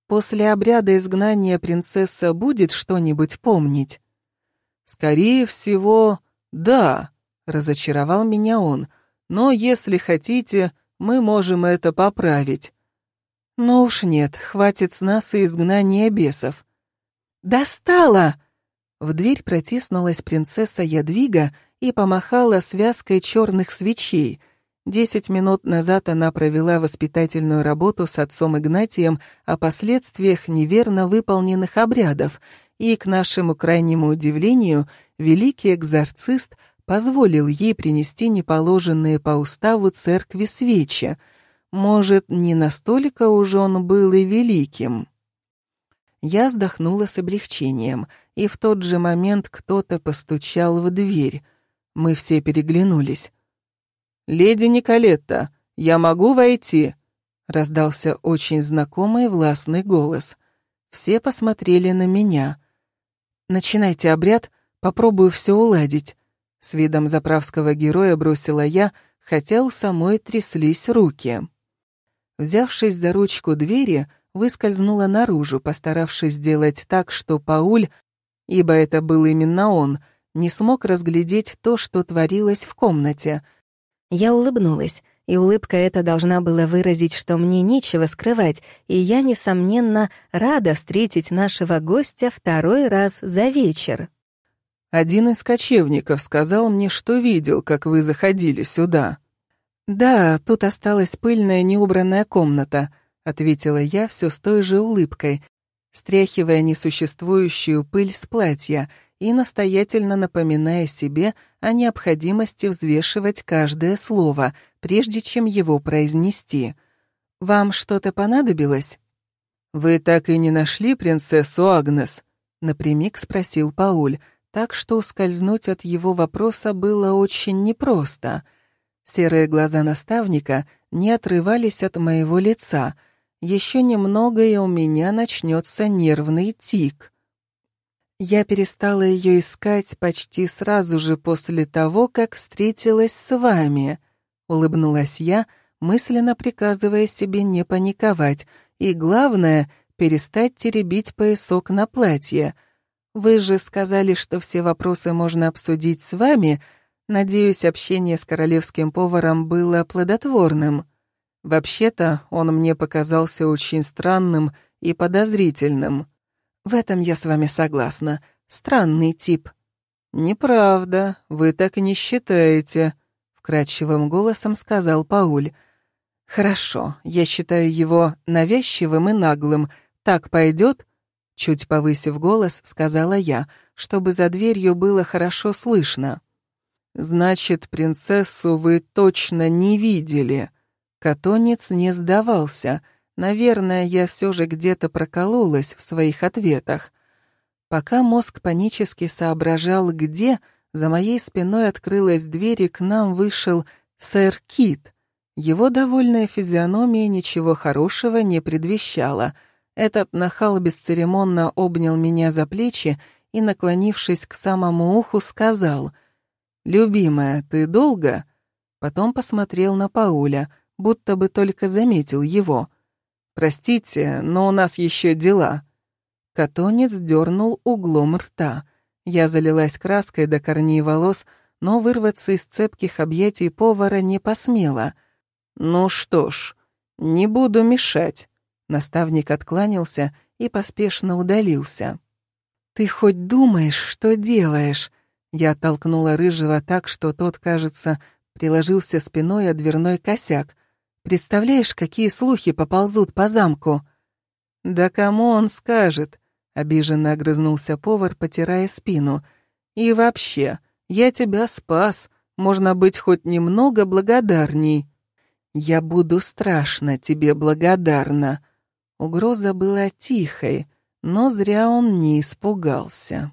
«После обряда изгнания принцесса будет что-нибудь помнить?» «Скорее всего, да», — разочаровал меня он. «Но если хотите, мы можем это поправить». «Ну уж нет, хватит с нас и изгнания бесов». «Достала!» В дверь протиснулась принцесса Ядвига и помахала связкой черных свечей. Десять минут назад она провела воспитательную работу с отцом Игнатием о последствиях неверно выполненных обрядов — и, к нашему крайнему удивлению, великий экзорцист позволил ей принести неположенные по уставу церкви свечи. Может, не настолько уж он был и великим. Я вздохнула с облегчением, и в тот же момент кто-то постучал в дверь. Мы все переглянулись. «Леди Николетта, я могу войти?» Раздался очень знакомый властный голос. Все посмотрели на меня. Начинайте обряд, попробую все уладить. С видом заправского героя бросила я, хотя у самой тряслись руки. Взявшись за ручку двери, выскользнула наружу, постаравшись сделать так, что Пауль, ибо это был именно он, не смог разглядеть то, что творилось в комнате. Я улыбнулась и улыбка эта должна была выразить, что мне нечего скрывать, и я, несомненно, рада встретить нашего гостя второй раз за вечер. «Один из кочевников сказал мне, что видел, как вы заходили сюда». «Да, тут осталась пыльная неубранная комната», — ответила я все с той же улыбкой, стряхивая несуществующую пыль с платья и настоятельно напоминая себе о необходимости взвешивать каждое слово, прежде чем его произнести. «Вам что-то понадобилось?» «Вы так и не нашли принцессу Агнес?» — напрямик спросил Пауль, так что ускользнуть от его вопроса было очень непросто. Серые глаза наставника не отрывались от моего лица. Еще немного, и у меня начнется нервный тик. Я перестала ее искать почти сразу же после того, как встретилась с вами. Улыбнулась я, мысленно приказывая себе не паниковать, и, главное, перестать теребить поясок на платье. Вы же сказали, что все вопросы можно обсудить с вами. Надеюсь, общение с королевским поваром было плодотворным. Вообще-то, он мне показался очень странным и подозрительным. В этом я с вами согласна. Странный тип. Неправда, вы так не считаете, вкрадчивым голосом сказал Пауль. Хорошо, я считаю его навязчивым и наглым. Так пойдет? Чуть повысив голос, сказала я, чтобы за дверью было хорошо слышно. «Значит, принцессу вы точно не видели?» Катонец не сдавался. Наверное, я все же где-то прокололась в своих ответах. Пока мозг панически соображал, где, за моей спиной открылась дверь, и к нам вышел сэр Кит. Его довольная физиономия ничего хорошего не предвещала. Этот нахал бесцеремонно обнял меня за плечи и, наклонившись к самому уху, сказал «Любимая, ты долго?» Потом посмотрел на Пауля, будто бы только заметил его. «Простите, но у нас еще дела». Катонец дернул углом рта — я залилась краской до корней волос, но вырваться из цепких объятий повара не посмела. «Ну что ж, не буду мешать». Наставник откланялся и поспешно удалился. «Ты хоть думаешь, что делаешь?» Я оттолкнула рыжего так, что тот, кажется, приложился спиной о дверной косяк. «Представляешь, какие слухи поползут по замку?» «Да кому он скажет?» Обиженно огрызнулся повар, потирая спину. «И вообще, я тебя спас. Можно быть хоть немного благодарней». «Я буду страшно тебе благодарна». Угроза была тихой, но зря он не испугался.